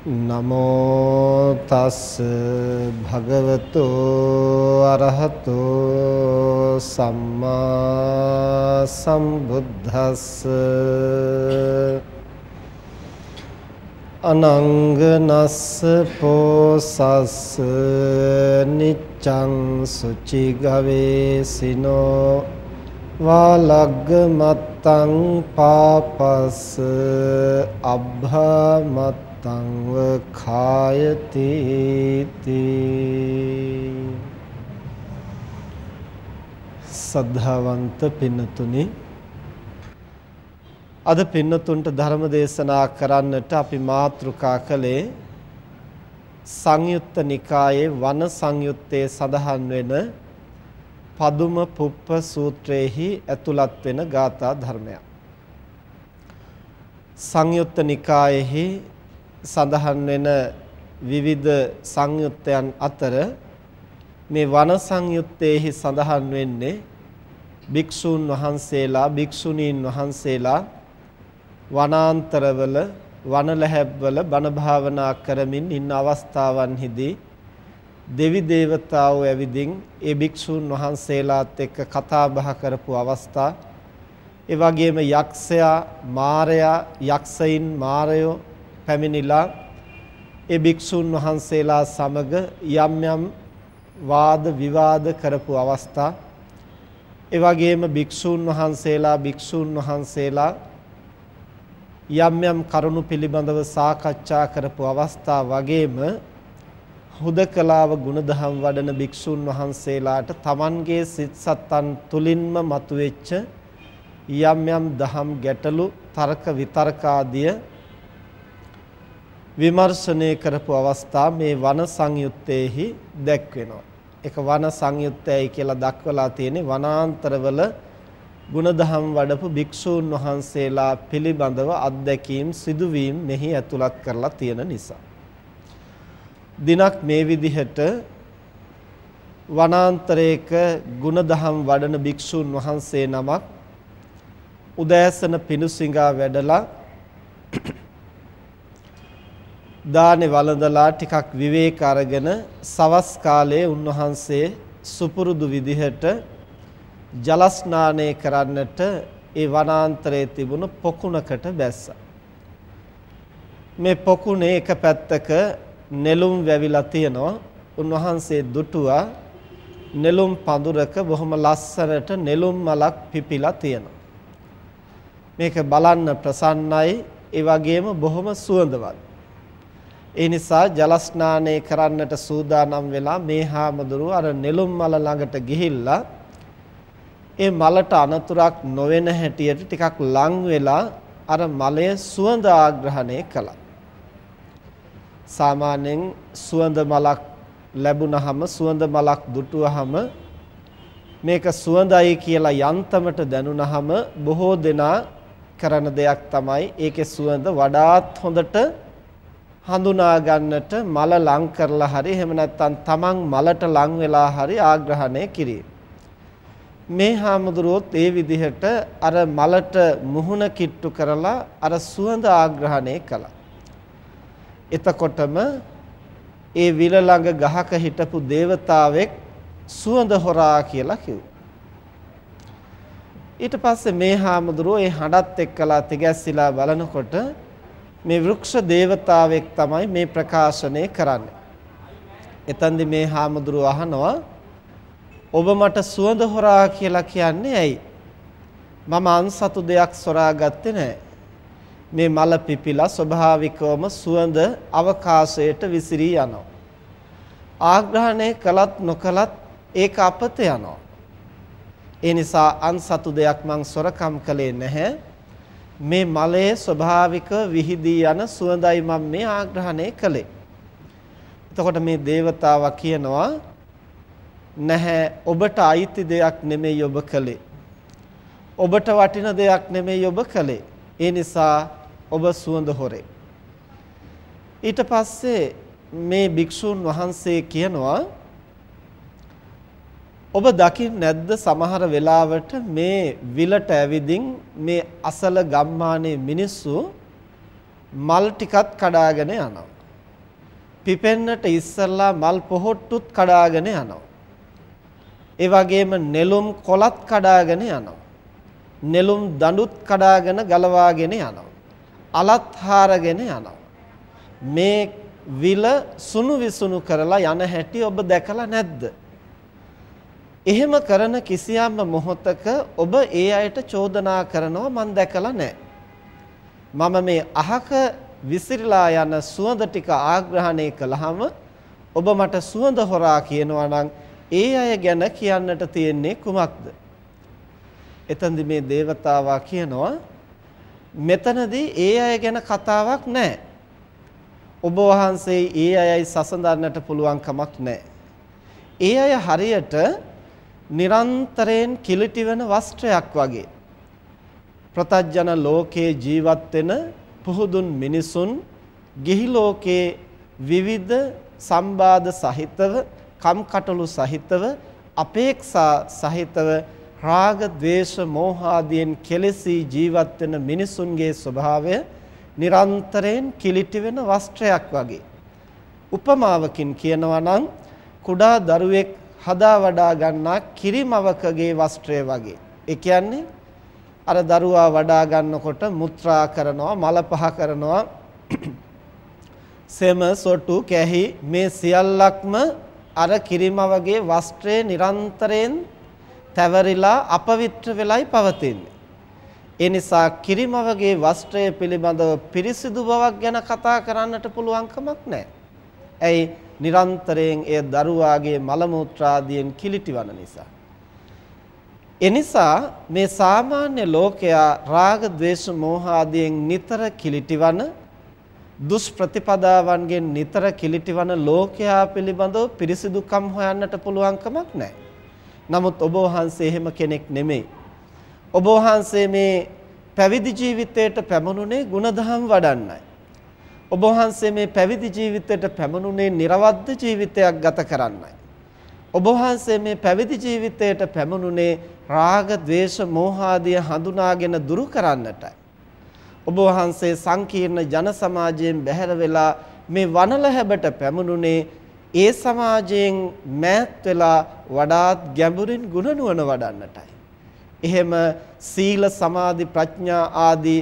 නමෝ තස් භගවතු අරහතෝ සම්මා සම්බුද්දස්ස අනංගනස්ස පෝසස්ස නිච්ඡං සුචි ගවේසිනෝ වාලග්ග මත්තං පාපස්ස අබ්භමත් තංව කායති සද්ධාවන්ත පින්නතුනි අද පින්නතුන්ට ධර්ම දේශනා කරන්නට අපි මාතෘකා කළේ සංයුත්ත නිකායේ වන සංයුත්තේ සඳහන් වෙන පදුම පුප්ප සූත්‍රයේහි ඇතුළත් වෙන ගාථා ධර්මයක්. සංයුත්ත නිකායේහි සඳහන් වෙන විවිධ සංයුත්තයන් අතර මේ වන සංයුත්තේහි සඳහන් වෙන්නේ භික්ෂූන් වහන්සේලා භික්ෂුණීන් වහන්සේලා වනාන්තරවල වනලැහැබ්වල බණ භාවනා කරමින් ඉන්න අවස්ථාවන්හිදී දෙවි දේවතාවෝ ඇවිදින් ඒ භික්ෂූන් වහන්සේලාත් එක්ක කතා බහ කරපු අවස්ථා. ඒ වගේම යක්ෂයා මාරයා යක්ෂයින් මාරයෝ පැමිණිලා ඒ භික්ෂුන් වහන්සේලා සමග යම් යම් වාද විවාද කරපු අවස්ථා. ඒ වගේම භික්ෂුන් වහන්සේලා භික්ෂුන් වහන්සේලා යම් යම් කරුණු පිළිබඳව සාකච්ඡා කරපු අවස්ථා වගේම හුදකලාව ගුණධම් වඩන භික්ෂුන් වහන්සේලාට Tamanගේ සිත් සත්තන් තුලින්ම මතුවෙච්ච යම් යම් දහම් ගැටලු තර්ක විතර්ක ආදිය විමර්ශනය කරපු අවස්ථා මේ වන සංයුත්තේහි දැක්වෙනවා. ඒක වන සංයුත්තයයි කියලා දක්වලා තියෙන්නේ වනාන්තරවල ගුණධම් වඩපු භික්ෂූන් වහන්සේලා පිළිබඳව අත්දැකීම් සිදුවීම් මෙහි ඇතුළත් කරලා තියෙන නිසා. දිනක් මේ විදිහට වනාන්තරයක ගුණධම් වඩන භික්ෂූන් වහන්සේ නමක් උදෑසන පිණුසිඟා වැඩලා දානේ වළඳලා ටිකක් විවේක අරගෙන සවස් කාලයේ උන්වහන්සේ සුපුරුදු විදිහට ජල ස්නානය කරන්නට ඒ වනාන්තරයේ තිබුණු පොකුණකට බැස්සා. මේ පොකුණේ එක පැත්තක නෙළුම් වැවිලා තියෙනවා. උන්වහන්සේ දුටුවා නෙළුම් පඳුරක බොහොම ලස්සනට නෙළුම් මලක් පිපිලා තියෙනවා. මේක බලන්න ප්‍රසන්නයි ඒ වගේම බොහොම සුවඳවත්. ඒ නිසා ජල ස්නානය කරන්නට සූදානම් වෙලා මේ හාමුදුරුව අර නෙළුම් මල ළඟට ගිහිල්ලා ඒ මලට අනතුරක් නොවන හැටියට ටිකක් ලං වෙලා අර මලය සුවඳ ආග්‍රහණය කළා. සාමාන්‍යයෙන් සුවඳ මලක් ලැබුණහම සුවඳ මලක් දුටුවහම මේක සුවඳයි කියලා යන්තමට දැනුණහම බොහෝ දෙනා කරන දෙයක් තමයි ඒකේ සුවඳ වඩාත් හොඳට හඳුනා ගන්නට මල ලං කරලා හරි එහෙම නැත්නම් තමන් මලට ලං වෙලා හරි ආග්‍රහණය කිරීම. මේ හාමුදුරුවොත් ඒ විදිහට අර මලට මුහුණ කිට්ටු කරලා අර සුවඳ ආග්‍රහණය කළා. එතකොටම ඒ විල ළඟ ගහක හිටපු దేవතාවෙක් සුවඳ හොරා කියලා කිව්වා. ඊට පස්සේ මේ හාමුදුරුවෝ ඒ හඬත් එක්කලා තිගැස්සිලා බලනකොට මේ වෘක්ෂ దేవතාවෙක් තමයි මේ ප්‍රකාශනය කරන්නේ. එතෙන්දි මේ හාමුදුරුවෝ අහනවා ඔබ මට සුවඳ හොරා කියලා කියන්නේ ඇයි? මම අන්සතු දෙයක් සොරා ගත්තේ නැහැ. මේ මල පිපිලා ස්වභාවිකවම සුවඳ අවකාශයට විසිරී යනවා. ආග්‍රහණය කළත් නොකළත් ඒක අපත යනවා. ඒ නිසා අන්සතු දෙයක් මං සොරකම් කළේ නැහැ. මේ මලයේ ස්වභාවික විහිදී යන සුවඳයි මම මේ ආග්‍රහණය කළේ. එතකොට මේ దేవතාවා කියනවා නැහැ ඔබට අයිති දෙයක් නෙමෙයි ඔබ කළේ. ඔබට වටින දෙයක් නෙමෙයි ඔබ කළේ. ඒ නිසා ඔබ සුවඳ හොරේ. ඊට පස්සේ මේ භික්ෂුන් වහන්සේ කියනවා ඔබ දකින්න නැද්ද සමහර වෙලාවට මේ විලට ඇවිදින් මේ අසල ගම්මානයේ මිනිස්සු මල් ටිකත් කඩාගෙන යනවා. පිපෙන්නට ඉස්සල්ලා මල් පොහොට්ටුත් කඩාගෙන යනවා. ඒ වගේම නෙළුම් කොළත් කඩාගෙන යනවා. නෙළුම් දඬුත් කඩාගෙන ගලවාගෙන යනවා. අලත් හාරගෙන යනවා. මේ විල සුණු විසුණු කරලා යන හැටි ඔබ දැකලා නැද්ද? එහෙම කරන කිසියම් මොහොතක ඔබ ඒ අයට චෝදනා කරනවා මම දැකලා නැහැ. මම මේ අහක විසිරලා යන සුවඳ ටික ආග්‍රහණය කළාම ඔබ මට සුවඳ හොරා කියනවා නම් ඒ අය ගැන කියන්නට තියෙන්නේ කුමක්ද? එතෙන්දි මේ దేవතාවා කියනවා මෙතනදී ඒ අය ගැන කතාවක් නැහැ. ඔබ වහන්සේ ඒ අයයි සසඳන්නට පුළුවන් කමක් නැහැ. ඒ අය හරියට නිරන්තරයෙන් කිලිටි වෙන වස්ත්‍රයක් වගේ. ප්‍රතජන ලෝකේ ජීවත් වෙන පුහුදුන් මිනිසුන් ගිහි ලෝකේ විවිධ සම්බාධ සහිතව කම්කටොළු සහිතව අපේක්ෂා සහිතව රාග ద్వේෂ මෝහ ආදියෙන් කෙලෙසී ජීවත් වෙන මිනිසුන්ගේ ස්වභාවය නිරන්තරයෙන් කිලිටි වෙන වස්ත්‍රයක් වගේ උපමාවකින් කියනවා නම් කුඩා දරුවෙක් හදා වඩා ගන්නා කිරිමවකගේ වස්ත්‍රය වගේ. ඒ කියන්නේ අර දරුවා වඩා ගන්නකොට මුත්‍රා කරනවා, මල පහ කරනවා, සෙම, සොටු, කැහි මේ සියල්ලක්ම අර කිරිමවගේ වස්ත්‍රයේ නිරන්තරයෙන් තැවරිලා අපවිත්‍ර වෙලයි පවතින්නේ. ඒ නිසා කිරිමවගේ වස්ත්‍රය පිළිබඳව පිරිසිදු බවක් ගැන කතා කරන්නට පුළුවන් කමක් නැහැ. ඇයි නිරන්තරයෙන් එය දරුවාගේ මල මුත්‍රාදියෙන් කිලිටිවන නිසා. එනිසා මේ සාමාන්‍ය ලෝකයා රාග, ద్వේෂ, මෝහ ආදියෙන් නිතර කිලිටිවන දුස් ප්‍රතිපදාවන්ගෙන් නිතර කිලිටිවන ලෝකයා පිළිබඳව පිරිසිදුකම් හොයන්නට පුළුවන් කමක් නැහැ. නමුත් ඔබ වහන්සේ එහෙම කෙනෙක් නෙමෙයි. ඔබ වහන්සේ මේ පැවිදි ජීවිතයට පැමුණුනේ ಗುಣධම් වඩන්නයි. ඔබ වහන්සේ මේ පැවිදි ජීවිතයට පැමුණුනේ නිර්වද්ද ජීවිතයක් ගත කරන්නයි. ඔබ වහන්සේ මේ පැවිදි ජීවිතයට පැමුණුනේ රාග, ద్వේෂ, මෝහ ආදිය හඳුනාගෙන දුරු කරන්නටයි. ඔබ වහන්සේ සංකීර්ණ ජන සමාජයෙන් බැහැර වෙලා මේ වනලැහැබට පැමුණුනේ ඒ සමාජයෙන් මෑත් වෙලා වඩාත් ගැඹුරින් ගුණ නුවණ වඩන්නටයි. එහෙම සීල සමාධි ප්‍රඥා ආදී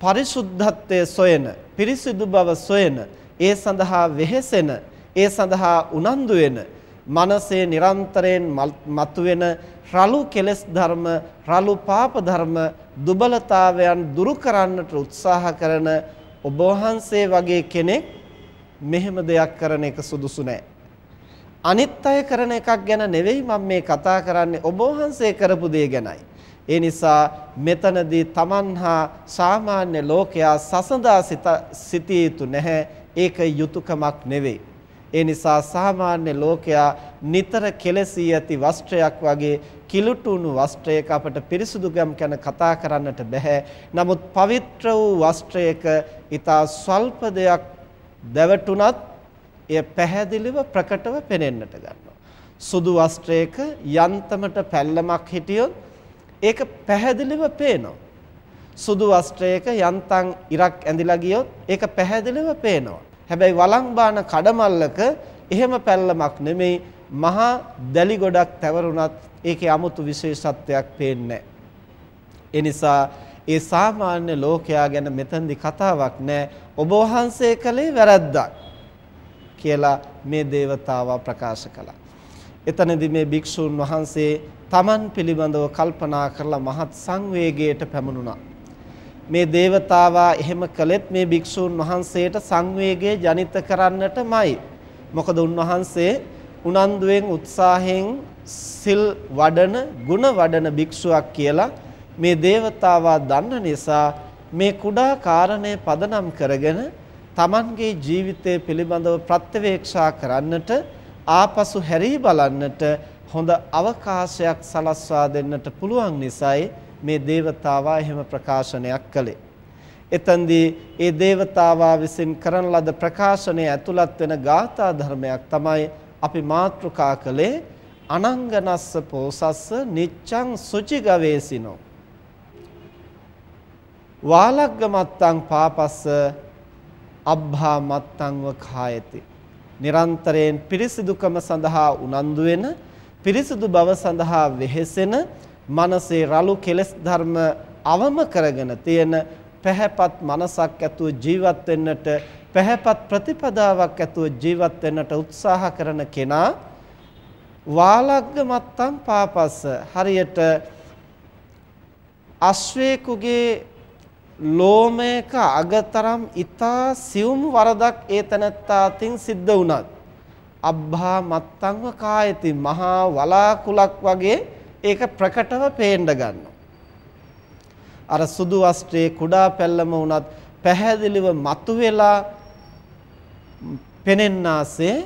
පරිසුද්ධත්වයේ සොයන පිරිසිදු බව සොයන ඒ සඳහා වෙහෙසෙන ඒ සඳහා උනන්දු වෙන මනසේ නිරන්තරයෙන් මතුවෙන රළු කෙලෙස් ධර්ම රළු පාප ධර්ම දුබලතාවයන් දුරු කරන්නට උත්සාහ කරන ඔබ වහන්සේ වගේ කෙනෙක් මෙහෙම දෙයක් කරන එක සුදුසු නෑ. අනිත් අය කරන එකක් ගැන නෙවෙයි මම මේ කතා කරන්නේ ඔබ වහන්සේ කරපු දේ ගැනයි. ඒ නිසා මෙතනදී Taman හා සාමාන්‍ය ලෝකයා සසඳා සිටිය යුතු නැහැ. ඒක යුතුයකමක් නෙවෙයි. ඒ නිසා සාමාන්‍ය ලෝකයා නිතර කෙලසී ඇති වස්ත්‍රයක් වගේ කිලුටුණු වස්ත්‍රයක අපට පිරිසුදුගම් ගැන කතා කරන්නට බෑ. නමුත් පවිත්‍ර වූ වස්ත්‍රයක ඊතා ස්වල්ප දෙයක් දැවටුණත් එය පැහැදිලිව ප්‍රකටව පෙනෙන්නට ගන්නවා. සුදු වස්ත්‍රයක යන්තමට පැල්ලමක් හිටියොත් ඒක පැහැදිලිව පේනවා. සුදු වස්ත්‍රයක යන්තම් ඉරක් ඇඳලා ගියොත් ඒක පැහැදිලිව පේනවා. හැබැයි වළං කඩමල්ලක එහෙම පැල්ලමක් නෙමෙයි මහා දැලි ගොඩක් තවරුණත් ඒකේ 아무තු විශේෂත්වයක් පේන්නේ එනිසා ඒ සාමාන්‍ය ලෝකයා ගැන මෙතෙන්දි කතාවක් නෑ ඔබ වහන්සේ කලේ වැරද්දක් කියලා මේ దేవතාවා ප්‍රකාශ කළා. එතනදී මේ භික්ෂූන් වහන්සේ තමන් පිළිබඳව කල්පනා කරලා මහත් සංවේගයට පැමුණුණා. මේ దేవතාවා එහෙම කළෙත් මේ භික්ෂූන් වහන්සේට සංවේගය ජනිත කරන්නටමයි. මොකද උන්වහන්සේ උනන්දුවෙන් උත්සාහයෙන් සිල් වඩන, ගුණ වඩන භික්ෂුවක් කියලා මේ దేవතාවා දන්න නිසා මේ කුඩා කාරණය පදනම් කරගෙන තමන්ගේ ජීවිතය පිළිබඳව ප්‍රත්‍යවේක්ෂා කරන්නට ආපසු හැරී බලන්නට හොඳ අවකාශයක් සලස්වා දෙන්නට පුළුවන් නිසායි මේ దేవතාවා එහෙම ප්‍රකාශනයක් කළේ. එතෙන්දී ඒ దేవතාවා විසින් කරන ලද ප්‍රකාශනයේ ඇතුළත් වෙන ගාථා ධර්මයක් තමයි අපි මාත්‍රිකා කළේ අනංගනස්ස පෝසස්ස නිච්ඡං සුචි ගවේසිනෝ වාලග්ග මත්තං පාපස්ස අබ්භා මත්තංව කායති නිරන්තරයෙන් පිරිසිදුකම සඳහා උනන්දු වෙන පිරිසිදු බව සඳහා වෙහෙසෙන මනසේ රළු කෙලෙස් ධර්ම අවම කරගෙන තියෙන පැහැපත් මනසක් ඇතුව ජීවත් වෙන්නට පැහැපත් ප්‍රතිපදාවක් ඇතුව ජීවත් වෙන්නට උත්සාහ කරන කෙනා වාලග්ග මත්තම් පාපස්ස. හරියට අශ්වේකුගේ ලෝමයක අගතරම් ඊතා සියුම් වරදක් ඒ තනත්තා අතින් සිද්ධ වුණත් අබ්බා මත්තංව කායති මහා වලාකුලක් වගේ ඒක ප්‍රකටව පේන්න ගන්නවා. අර සුදු වස්ත්‍රයේ කුඩා පැල්ලම වුණත් පැහැදිලිව මතුවෙලා පෙනෙන්නාසේ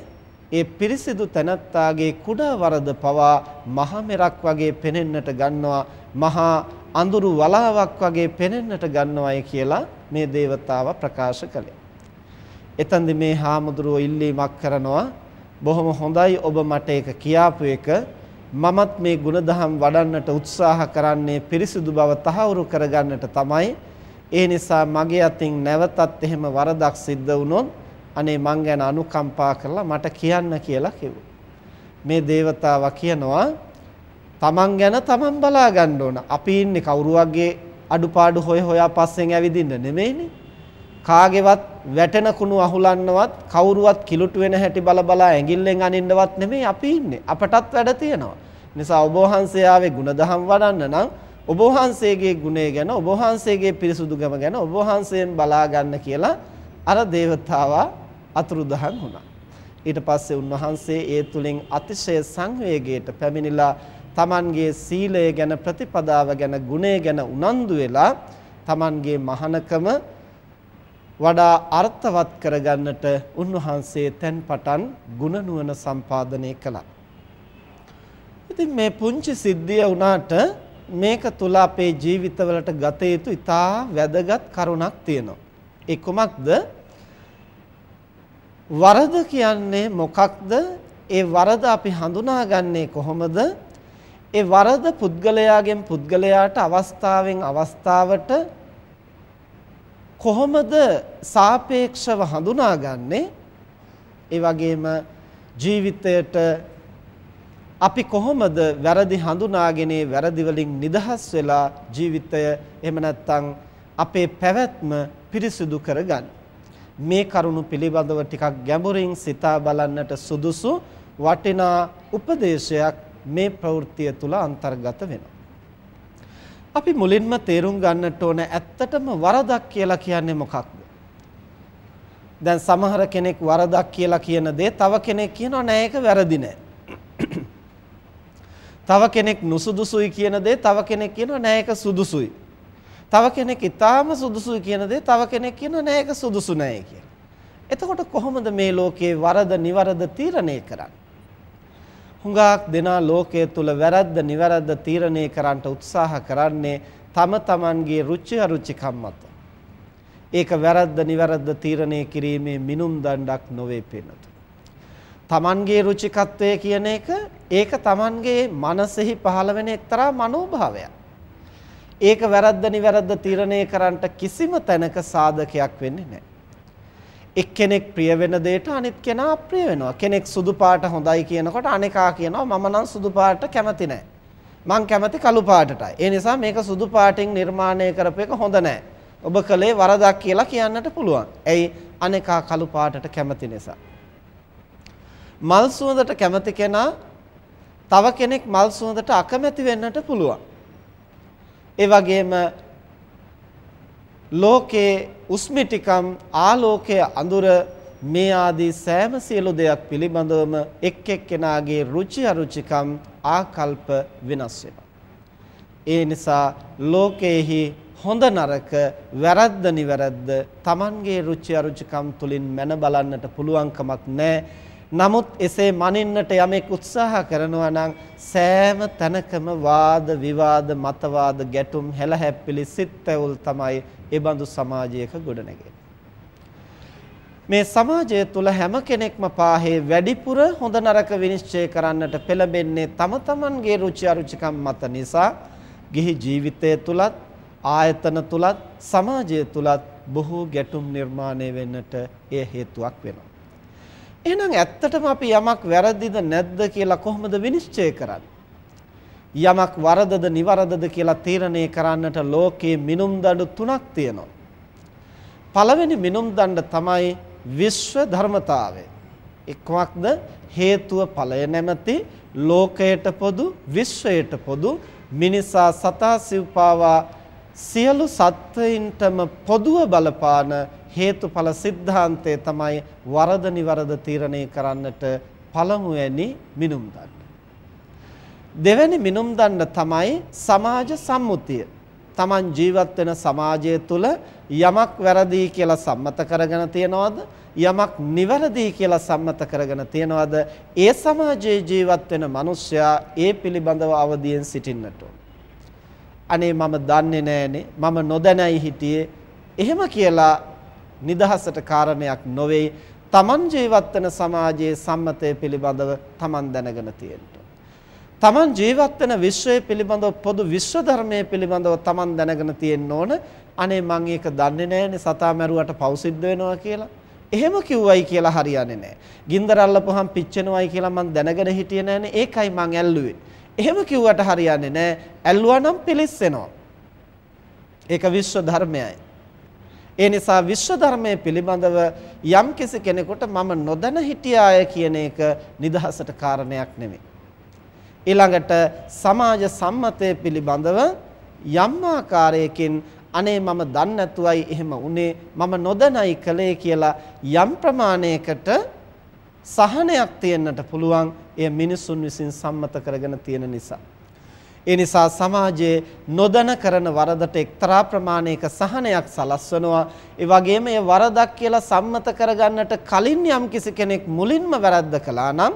ඒ පිරිසිදු තනත්තාගේ කුඩා වරද පවා මහ මෙරක් වගේ පෙනෙන්නට ගන්නවා මහා අඳුරු වලාවක් වගේ පෙනෙන්නට ගන්නවයි කියලා මේ దేవතාව ප්‍රකාශ කළේ. එතෙන්දි මේ හාමුදුරුවෝ ඉල්ලීමක් කරනවා බොහොම හොඳයි. ඔබ මට ඒක කියාපු එක. මමත් මේ ಗುಣධම් වඩන්නට උත්සාහ කරන්නේ පිරිසිදු බව තහවුරු කරගන්නට තමයි. ඒ නිසා මගේ අතින් නැවතත් එහෙම වරදක් සිද්ධ වුණොත් අනේ මං ගැන අනුකම්පා කරලා මට කියන්න කියලා කිව්වා. මේ దేవතාවා කියනවා තමන් ගැන තමන් බලා ගන්න ඕන. අපි ඉන්නේ කවුරු වගේ අඩුපාඩු හොය හොයා පස්සෙන් ඇවිදින්න නෙමෙයිනේ. කාගේවත් වැටෙන කුණු අහුලන්නවත් කවුරුවත් කිලුට වෙන හැටි බල බලා ඇඟිල්ලෙන් අනින්නවත් නෙමෙයි අපි ඉන්නේ. අපටත් වැඩ තියෙනවා. නිසා ඔබ වහන්සේ ආවේ ಗುಣදහම් වඩන්න නම් ඔබ වහන්සේගේ ගුණය ගැන ඔබ වහන්සේගේ පිරිසුදුකම ගැන ඔබ වහන්සේෙන් බලා ගන්න කියලා අර దేవතාවා අතුරුදහන් වුණා. ඊට පස්සේ උන්වහන්සේ ඒ තුලින් අතිශය සංවේගයට පැමිණිලා තමන්ගේ සීලය ගැන ප්‍රතිපදාව ගැන ගුණය ගැන උනන්දු වෙලා තමන්ගේ මහානකම වඩා අර්ථවත් කරගන්නට උන්වහන්සේ තැන්පටන් ගුණ නුවණ සම්පාදනය කළා. ඉතින් මේ පුංචි සිද්ධිය වුණාට මේක තුල අපේ ජීවිතවලට ගත යුතු ඉතා වැදගත් කරුණක් තියෙනවා. ඒ කුමක්ද? වරද කියන්නේ මොකක්ද? ඒ වරද අපි හඳුනාගන්නේ කොහොමද? ඒ වරද පුද්ගලයාගෙන් පුද්ගලයාට අවස්ථාවෙන් අවස්ථාවට කොහොමද සාපේක්ෂව හඳුනාගන්නේ ඒ වගේම ජීවිතයට අපි කොහොමද වැරදි හඳුනාගෙන වැරදි වලින් නිදහස් වෙලා ජීවිතය එහෙම නැත්නම් අපේ පැවැත්ම පිරිසිදු කරගන්න මේ කරුණු පිළිබඳව ටිකක් ගැඹුරින් සිතා බලන්නට සුදුසු වටිනා උපදේශයක් මේ ප්‍රවෘත්තිය තුල අන්තර්ගත වෙනවා. අපි මුලින්ම තේරුම් ගන්නට ඕන ඇත්තටම වරදක් කියලා කියන්නේ මොකක්ද? දැන් සමහර කෙනෙක් වරදක් කියලා කියන දේ තව කෙනෙක් කියනවා නෑ ඒක වැරදි නෑ. තව කෙනෙක් නුසුදුසුයි කියන දේ තව කෙනෙක් කියනවා නෑ ඒක සුදුසුයි. තව කෙනෙක් ඊටාම සුදුසුයි කියන දේ තව කෙනෙක් කියනවා නෑ ඒක සුදුසු නෑ කියලා. එතකොට කොහොමද මේ ලෝකේ වරද නිවරද තීරණය කරන්නේ? හුඟක් දෙනා ලෝකයේ තුල වැරද්ද නිවැරද්ද තීරණය කරන්නට උත්සාහ කරන්නේ තම තමන්ගේ රුචි අරුචිකම් මත. ඒක වැරද්ද නිවැරද්ද තීරණය කිරීමේ මිනුම් දණ්ඩක් නොවේ පෙනතු. තමන්ගේ රුචිකත්වය කියන එක ඒක Tamanගේ මනසෙහි පහළ වෙන එක්තරා මනෝභාවයක්. ඒක වැරද්ද නිවැරද්ද තීරණය කරන්නට කිසිම තැනක සාධකයක් වෙන්නේ නැහැ. එක්කෙනෙක් ප්‍රිය වෙන දෙයට අනිත් කෙනා අප්‍රිය වෙනවා. කෙනෙක් සුදු පාට හොඳයි කියනකොට අනේකා කියනවා මම නම් සුදු පාට කැමති නැහැ. මං කැමති කළු පාටටයි. ඒ නිසා මේක සුදු පාටින් නිර්මාණය කරපු එක හොඳ නැහැ. ඔබ කලේ වරදක් කියලා කියන්නට පුළුවන්. ඇයි අනේකා කළු පාටට කැමති නිසා. මල් සුවඳට කැමති කෙනා තව කෙනෙක් මල් සුවඳට අකමැති වෙන්නට පුළුවන්. ඒ වගේම ලෝකේ උස්මිටිකම් ආලෝකයේ අඳුර මේ ආදී සෑම සියලු දෙයක් පිළිබඳවම එක් එක්කෙනාගේ රුචි අරුචිකම් ආකල්ප වෙනස් වෙනවා. ඒ නිසා ලෝකයේහි හොඳ නරක වැරද්ද නිවැරද්ද Tamanගේ රුචි අරුචිකම් තුලින් මැන බලන්නට පුළුවන්කමක් නැහැ. නමුත් එසේ මනින්නට යමෙක් උත්සාහ කරනවා නම් සෑම තැනකම වාද විවාද මතවාද ගැටුම් හැලහැප්පිලි සිත්ඇවුල් තමයි ඒ බඳු සමාජයක ගොඩනැගෙන්නේ. මේ සමාජය තුල හැම කෙනෙක්ම පාහේ වැඩිපුර හොඳ නරක විනිශ්චය කරන්නට පෙළඹෙන්නේ තම තමන්ගේ රුචි අරුචිකම් මත නිසා ගිහි ජීවිතය තුලත් ආයතන තුලත් සමාජය තුලත් බොහෝ ගැටුම් නිර්මාණය වෙන්නට එය හේතුවක් වෙනවා. එහෙනම් ඇත්තටම අපි යමක් වැරදිද නැද්ද කියලා කොහොමද විනිශ්චය කරන්නේ? යමක් වරදද නිවරදද කියලා තීරණය කරන්නට ලෝකයේ මිනුම් දඬු තුනක් තියෙනවා. පළවෙනි මිනුම් දඬ තමයි විශ්ව ධර්මතාවය. එක්වක්ද හේතුව ඵලය නැමැති ලෝකයට පොදු විශ්වයට පොදු මිනිසා සතා සිව්පාවා සියලු සත්වයින්ටම පොදුව බලපාන හේතුඵල સિદ્ધාන්තය තමයි වරද නිවරද තීරණය කරන්නට පළමුවැනි මිනුම් දණ්ඩ. දෙවැනි මිනුම් දණ්ඩ තමයි සමාජ සම්මුතිය. Taman ජීවත් වෙන සමාජය තුල යමක් වැරදි කියලා සම්මත කරගෙන තියනවද? යමක් නිවැරදි කියලා සම්මත කරගෙන තියනවද? ඒ සමාජයේ ජීවත් වෙන මිනිස්සයා ඒ පිළිබඳව අවදියෙන් සිටින්නට අනේ මම දන්නේ නෑනේ මම නොදැනයි හිටියේ එහෙම කියලා නිදහසට කාරණයක් නොවේ Taman ජීවත් වෙන සමාජයේ සම්මතය පිළිබඳව Taman දැනගෙන තියෙන්න තමන් ජීවත් වෙන විශ්වය පිළිබඳව පොදු විශ්ව ධර්මයේ පිළිබඳව තමන් දැනගෙන තියෙන්න ඕන. අනේ මං ඒක දන්නේ නැහැනේ සතා මැරුවට පව් සිද්ධ වෙනවා කියලා. එහෙම කිව්වයි කියලා හරියන්නේ නැහැ. ගින්දර අල්ලපුවහම පිච්චෙනවයි කියලා මං දැනගෙන හිටියේ නැහනේ. ඒකයි මං ඇල්ලුවේ. එහෙම කිව්වට හරියන්නේ නැහැ. ඇල්ලුවා නම් පිලිස්සෙනවා. ඒක විශ්ව ධර්මයයි. ඒ නිසා විශ්ව ධර්මයේ පිළිබඳව යම් කෙනෙකුට මම නොදැන හිටියාය කියන එක නිදහසට කාරණයක් නෙමෙයි. ඊළඟට සමාජ සම්මතය පිළිබඳව යම් ආකාරයකින් අනේ මම දන්නේ නැතුවයි එහෙම උනේ මම නොදැනයි කළේ කියලා යම් ප්‍රමාණයකට සහනයක් තියෙන්නට පුළුවන් එය මිනිසුන් විසින් සම්මත කරගෙන තියෙන නිසා ඒ නිසා සමාජයේ නොදැන කරන වරදට එක්තරා ප්‍රමාණයක සහනයක් සලස්වනවා ඒ වගේම ඒ වරදක් කියලා සම්මත කරගන්නට කලින් යම් කිසි කෙනෙක් මුලින්ම වැරද්ද කළා නම්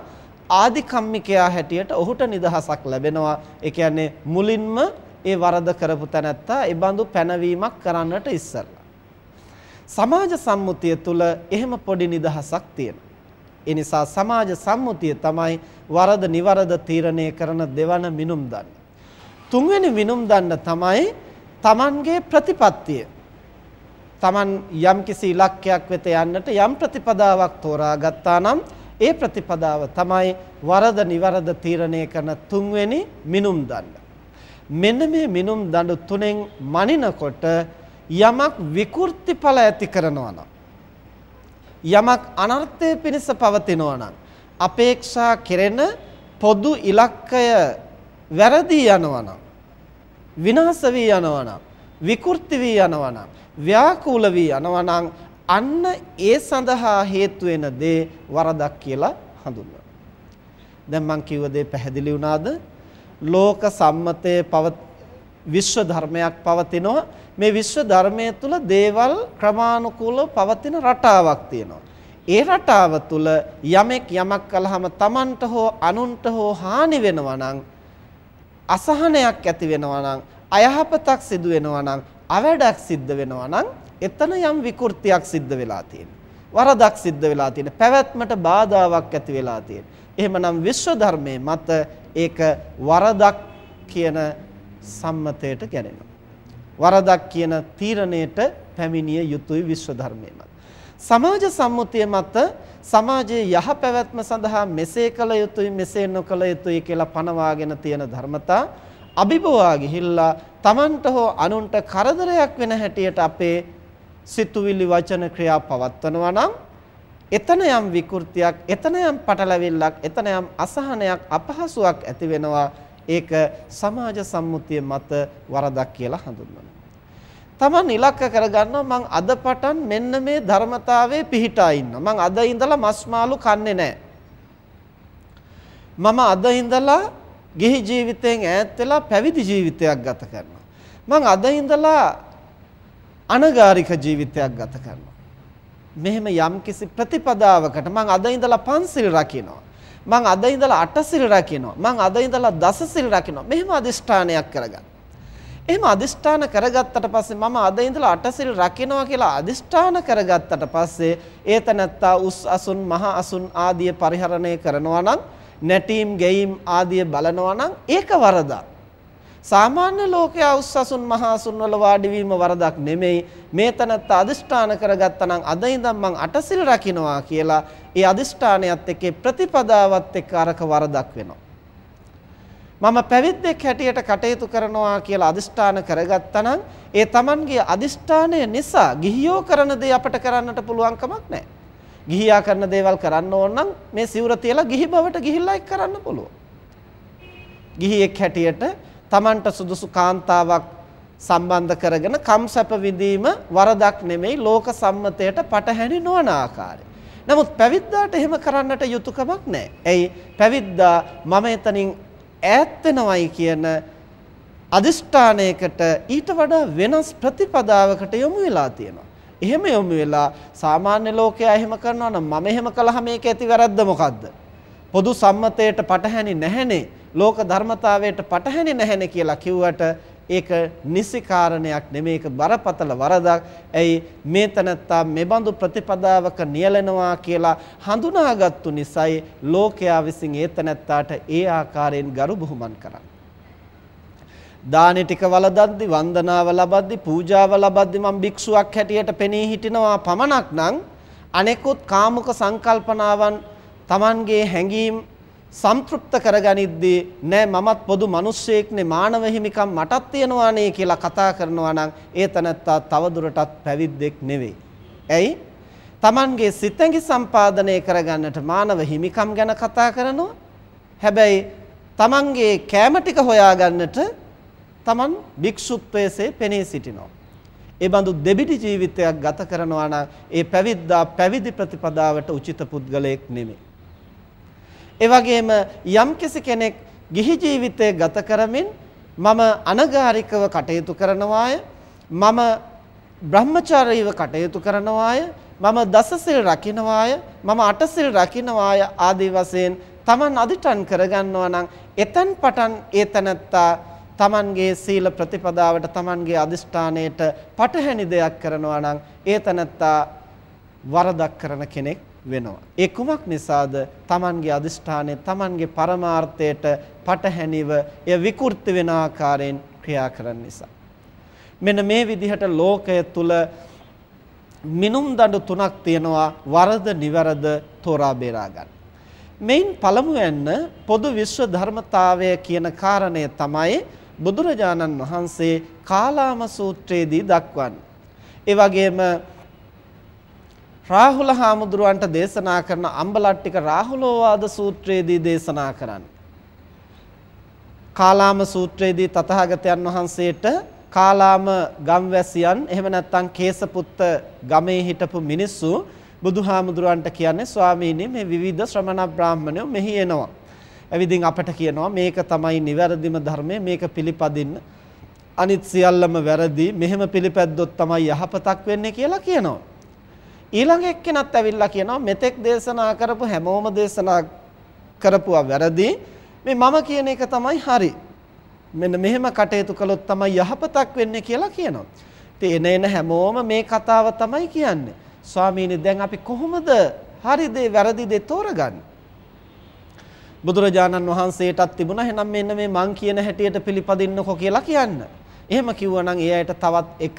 ආදි කම්මිකයා හැටියට ඔහුට නිදහසක් ලැබෙනවා. ඒ කියන්නේ මුලින්ම ඒ වරද කරපු තැනැත්තා ඒ බඳු පැනවීමක් කරන්නට ඉස්සරලා. සමාජ සම්මුතිය තුල එහෙම පොඩි නිදහසක් තියෙනවා. ඒ නිසා සමාජ සම්මුතිය තමයි වරද නිවරද තීරණය කරන දෙවන මිනුම් දන්න. තුන්වෙනි මිනුම් දන්න තමයි Tamanගේ ප්‍රතිපත්තිය. Taman යම්කිසි ඉලක්කයක් වෙත යන්නට යම් ප්‍රතිපදාවක් තෝරා ගත්තා නම් ඒ ප්‍රතිපදාව තමයි වරද නිවරද තීරණය කරන තුන්වෙනි මිනුම් දඬ. මෙන්න මේ මිනුම් දඬු තුනෙන් මනිනකොට යමක් විකෘති ඵල ඇති කරනවා නම් යමක් අනර්ථය පිණිස පවතිනවා නම් අපේක්ෂා කෙරෙන පොදු ඉලක්කය වැරදි යනවා නම් විනාශ වී යනවා නම් විකෘති වී යනවා නම් ව්‍යාකූල වී යනවා නම් අන්න ඒ සඳහා හේතු වෙන දේ වරදක් කියලා හඳුන්වනවා. දැන් මම කිව්ව දේ පැහැදිලි වුණාද? ලෝක සම්මතයේ පව විශ්ව ධර්මයක් පවතිනවා. මේ විශ්ව ධර්මයේ තුල දේවල් ක්‍රමානුකූලව පවතින රටාවක් තියෙනවා. ඒ රටාව තුල යමෙක් යමක් කළාම Tamanට හෝ අනුන්ට හෝ හානි වෙනවා නම් අසහනයක් ඇති වෙනවා නම් අයහපතක් සිදු වෙනවා නම් අවැඩක් සිද්ධ වෙනවා නම් එතන යම් විකෘතියක් සිද්ධ වෙලා තියෙනවා. වරදක් සිද්ධ වෙලා තියෙන පැවැත්මට බාධාවක් ඇති වෙලා තියෙන එහෙමනම් විශ්ව ධර්මයේ මත ඒක වරදක් කියන සම්මතයට ගැනෙනවා. වරදක් කියන තීරණයට පැමිණිය යුතුයි විශ්ව ධර්මයේ මත. සමාජ සම්මුතිය මත සමාජයේ යහපැවැත්ම සඳහා මෙසේ කළ යුතුයි මෙසේ නොකළ යුතුයි කියලා පනවාගෙන තියෙන ධර්මතා අභිබවා ගිහිල්ලා Tamanට හෝ අනුන්ට කරදරයක් වෙන හැටියට අපේ සිතුවිලි වචන ක්‍රියා පවත්වනවා නම් එතන යම් විකෘතියක් එතන යම් පටලැවිල්ලක් එතන යම් අසහනයක් අපහසුාවක් ඇති වෙනවා. ඒක සමාජ සම්මුතිය මත වරදක් කියලා හඳුන්වනවා. තමන් ඉලක්ක කරගන්නවා මං අද පටන් මෙන්න මේ ධර්මතාවයේ පිහිටා ඉන්නවා. මං අද ඉඳලා මස් මාළු කන්නේ නැහැ. මම අද ඉඳලා ගිහි ජීවිතයෙන් ඈත් වෙලා පැවිදි ජීවිතයක් ගත කරනවා. මං අද ඉඳලා අනගාരിക ජීවිතයක් ගත කරනවා. මෙහෙම යම්කිසි ප්‍රතිපදාවකට මං අද ඉඳලා පන්සිල් රකින්නවා. මං අද ඉඳලා අටසිල් රකින්නවා. මං අද ඉඳලා දසසිල් රකින්නවා. මෙහෙම අදිෂ්ඨානයක් කරගන්න. එහෙම අදිෂ්ඨාන කරගත්තට පස්සේ මම අද ඉඳලා අටසිල් රකින්නවා කියලා අදිෂ්ඨාන කරගත්තට පස්සේ ඒතනත්තා උස් අසුන් මහ අසුන් ආදිය පරිහරණය කරනවා නම් නැටීම් ගෙයිම් ආදිය බලනවා නම් ඒක වරදක්. සාමාන්‍ය ලෝකයා උස් අසුන් මහ අසුන් වල වාඩි වීම වරදක් නෙමෙයි. මේ තනත්තා අදිෂ්ඨාන කරගත්තා නම් අද ඉඳන් මං අටසිල් රකින්නවා කියලා ඒ අදිෂ්ඨානයත් එක්ක ප්‍රතිපදාවත් එක්ක අරක වරදක් වෙනවා. මම පැවිද්දෙක් හැටියට කටයුතු කරනවා කියලා අදිෂ්ඨාන කරගත්තා නම් ඒ Tamanගේ අදිෂ්ඨානය නිසා ගිහියෝ කරන දේ අපට කරන්නට පුළුවන් කමක් නැහැ. ගිහියා කරන දේවල් කරන්න ඕන නම් මේ සිවුර තියලා ගිහි බවට ගිහිල්ලා එක් කරන්න පුළුවන්. ගිහියෙක් හැටියට Tamanට සුදුසු කාන්තාවක් සම්බන්ධ කරගෙන කම්සප විදීම වරදක් නෙමෙයි ලෝක සම්මතයට පටහැනි නොවන ආකාරය. නමුත් පැවිද්දාට එහෙම කරන්නට යුතුයකමක් නැහැ. ඇයි පැවිද්දා මම එතනින් ඈත් වෙනවයි කියන අදිෂ්ඨානයකට ඊට වඩා වෙනස් ප්‍රතිපදාවකට යොමු වෙලා තියෙනවා. එහෙම යොමු වෙලා සාමාන්‍ය ලෝකයා එහෙම කරනවා නම් මම එහෙම කළාම මේක ඇති වැරද්ද මොකද්ද? පොදු සම්මතයට පටහැනි නැහැනේ. ලෝක ධර්මතාවයට පටහැනි නැහැනේ කියලා කිව්වට ඒක නිසි කාරණයක් නෙමේක බරපතල වරදක්. ඇයි මේ තනත්තා මෙබඳු ප්‍රතිපදාවක නියැලෙනවා කියලා හඳුනාගත්තු නිසායි ලෝකයා විසින් ඒ තනත්තාට ඒ ආකාරයෙන් ගරු බුහුමන් කරන්නේ. දානි ටික වලදද්දි වන්දනාව ලබද්දි පූජාව ලබද්දි මම භික්ෂුවක් හැටියට පෙනී හිටිනවා පමණක් නම් අනෙකුත් කාමුක සංකල්පනාවන් Tamanගේ හැඟීම් සම්තෘප්ත කරගනිද්දී නෑ මමත් පොදු මිනිස්සෙක්නේ මානව හිමිකම් මටත් තියෙනවානේ කියලා කතා කරනවා නම් ඒ තනත්තා තවදුරටත් පැවිද්දෙක් නෙවෙයි. ඇයි? Tamanගේ සිතැඟි සම්පාදනය කරගන්නට මානව හිමිකම් ගැන කතා කරනවා. හැබැයි Tamanගේ කැම ටික හොයාගන්නට Taman භික්ෂුත්වයේසේ පෙනී සිටිනවා. ඒ බඳු දෙබිඩි ජීවිතයක් ගත කරනවා නම් ඒ පැවිද්දා පැවිදි ප්‍රතිපදාවට උචිත පුද්ගලයෙක් නෙමෙයි. ඒ වගේම යම්කිසි කෙනෙක් ගිහි ජීවිතය ගත කරමින් මම අනගාരികව කටයුතු කරනවාය මම බ්‍රහ්මචාරීව කටයුතු කරනවාය මම දසසිල් රකින්නවාය මම අටසිල් රකින්නවාය ආදී වශයෙන් Taman අදිටන් කරගන්නවා නම් එතන් පටන් ඒ තනත්තා Tamanගේ සීල ප්‍රතිපදාවට Tamanගේ අදිෂ්ඨානයට පටහැනි දෙයක් කරනවා නම් ඒ තනත්තා වරදක් කරන කෙනෙක්. වෙනවා. ඒ කුමක් නිසාද? Tamanගේ අදිෂ්ඨානය Tamanගේ පරමාර්ථයට පටහැනිව එය විකෘති වෙන ආකාරයෙන් ක්‍රියා කරන නිසා. මෙන්න මේ විදිහට ලෝකය තුල මිනුම් දඬු තුනක් තියෙනවා වරද නිවැරද තෝරා බේරා ගන්න. මෙයින් පළමුවෙන්න පොදු විශ්ව ධර්මතාවය කියන කාරණය තමයි බුදුරජාණන් වහන්සේ කාලාම සූත්‍රයේදී දක්වන්නේ. ඒ වගේම රාහුල හාමුදුරුවන්ට දේශනා කරන අම්බලට්ටික රාහුලෝවාද සූත්‍රයේදී දේශනා කරන්නේ. කාලාම සූත්‍රයේදී තථාගතයන් වහන්සේට කාලාම ගම්වැසියන් එහෙම නැත්නම් කේසපුත්ත ගමේ හිටපු මිනිස්සු බුදුහාමුදුරුවන්ට කියන්නේ ස්වාමීනි මේ විවිධ ශ්‍රමණ බ්‍රාහ්මණයෝ මෙහි එනවා. ඇවිදින් අපට කියනවා මේක තමයි නිවැරදිම ධර්මය මේක පිළිපදින්න. අනිත් සියල්ලම වැරදි. මෙහෙම පිළිපැද්දොත් තමයි යහපතක් වෙන්නේ කියලා කියනවා. ඊළඟ එක්කෙනත් ඇවිල්ලා කියනවා මෙතෙක් දේශනා කරපු හැමෝම දේශනා කරපුවා වැරදි. මේ මම කියන එක තමයි හරි. මෙන්න මෙහෙම කටයුතු කළොත් තමයි යහපතක් වෙන්නේ කියලා කියනවා. ඉතින් එන එන හැමෝම මේ කතාව තමයි කියන්නේ. ස්වාමීනි දැන් අපි කොහොමද හරි දේ වැරදි දේ තෝරගන්නේ? බුදුරජාණන් වහන්සේටත් තිබුණා එහෙනම් මෙන්න මේ මං කියන හැටියට පිළිපදින්නකෝ කියලා කියන්න. එහෙම කිව්වනම් ඒ අයට තවත් එක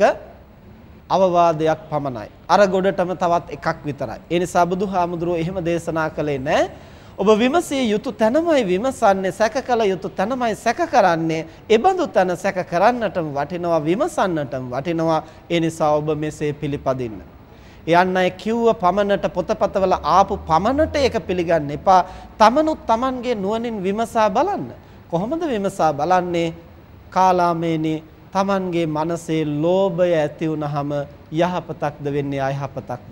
අවවාදයක් පමණයි. අර ගොඩටම තවත් එකක් විතරයි. ඒ නිසා බුදුහාමුදුරුවෝ එහෙම දේශනා කළේ නැහැ. ඔබ විමසිය යුතු තැනමයි විමසන්නේ සැක කළ යුතු තැනමයි සැක කරන්නේ. ඒබඳු තැන සැක කරන්නටම වටිනවා විමසන්නටම වටිනවා. ඒ නිසා ඔබ මෙසේ පිළිපදින්න. යන්න අය කිව්ව පමණට පොතපතවල ආපු පමණට ඒක පිළිගන්න එපා. තමනුත් Tamanගේ නුවණින් විමසා බලන්න. කොහොමද විමසා බලන්නේ? කාලාමේනි Tamanගේ මනසේ ලෝභය ඇති වුනහම යහපතක්ද වෙන්නේ අයහපතක්ද?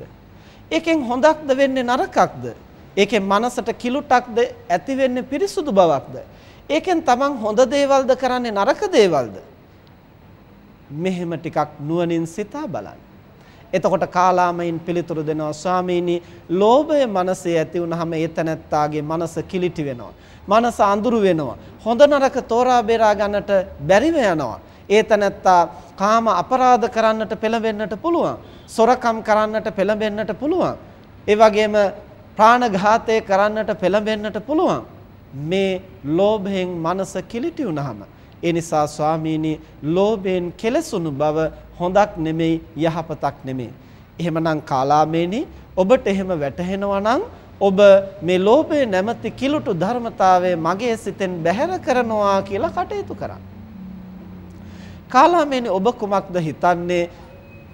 ඒකෙන් හොඳක්ද වෙන්නේ නරකක්ද? ඒකෙන් මනසට කිලුටක්ද ඇති වෙන්නේ පිරිසුදු බවක්ද? ඒකෙන් Taman හොඳ දේවල්ද කරන්නේ නරක දේවල්ද? මෙහෙම ටිකක් නුවණින් සිතා බලන්න. එතකොට කාලාමයින් පිළිතුරු දෙනවා ස්වාමීනි ලෝභය මනසේ ඇති වුනහම ඒතනත්තාගේ මනස කිලිටි වෙනවා. මනස අඳුරු වෙනවා. හොඳ නරක තෝරා බේරා ගන්නට බැරිව යනවා. ඒතනත්තා කාම අපරාධ කරන්නට පෙළඹෙන්නට පුළුවන්. සොරකම් කරන්නට පෙළඹෙන්නට පුළුවන්. ඒ වගේම ප්‍රාණඝාතය කරන්නට පෙළඹෙන්නට පුළුවන්. මේ ලෝභයෙන් මනස කිලිටි වුනහම ඒ නිසා ස්වාමීනි ලෝභයෙන් කෙලසුණු බව හොඳක් නෙමෙයි යහපතක් නෙමෙයි. එහෙමනම් කාලාමේනි ඔබට එහෙම වැටහෙනවා නම් ඔබ මේ ලෝභය නැමැති කිලුටු ධර්මතාවය මගේ සිතෙන් බැහැර කරනවා කියලා කටයුතු කරන්න. කාලාමේනි ඔබ කුමක්ද හිතන්නේ?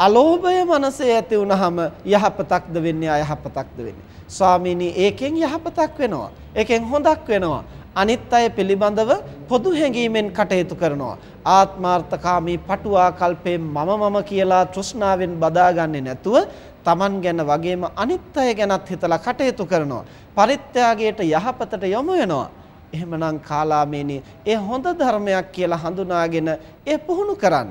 අලෝභය මනසේ ඇති වුනහම යහපතක්ද වෙන්නේ අයහපතක්ද වෙන්නේ? ස්වාමීනි ඒකෙන් යහපතක් වෙනවා. ඒකෙන් හොඳක් වෙනවා. අනිත් අය පිළිබඳව පොදු හැඟීමෙන් කටයුතු කරනවා. ආත්මාර්ථකාමී පටුවා කල්පේ මම මම කියලා තෘෂ්ණාවෙන් බදාගන්නේ නැතුව Taman ගැන වගේම අනිත් අය ගැනත් හිතලා කටයුතු කරනවා. පරිත්‍යාගයට යහපතට යොමු වෙනවා. එහෙමනම් කාලාමේනි ඒ හොඳ ධර්මයක් කියලා හඳුනාගෙන ඒ පුහුණු කරන්න.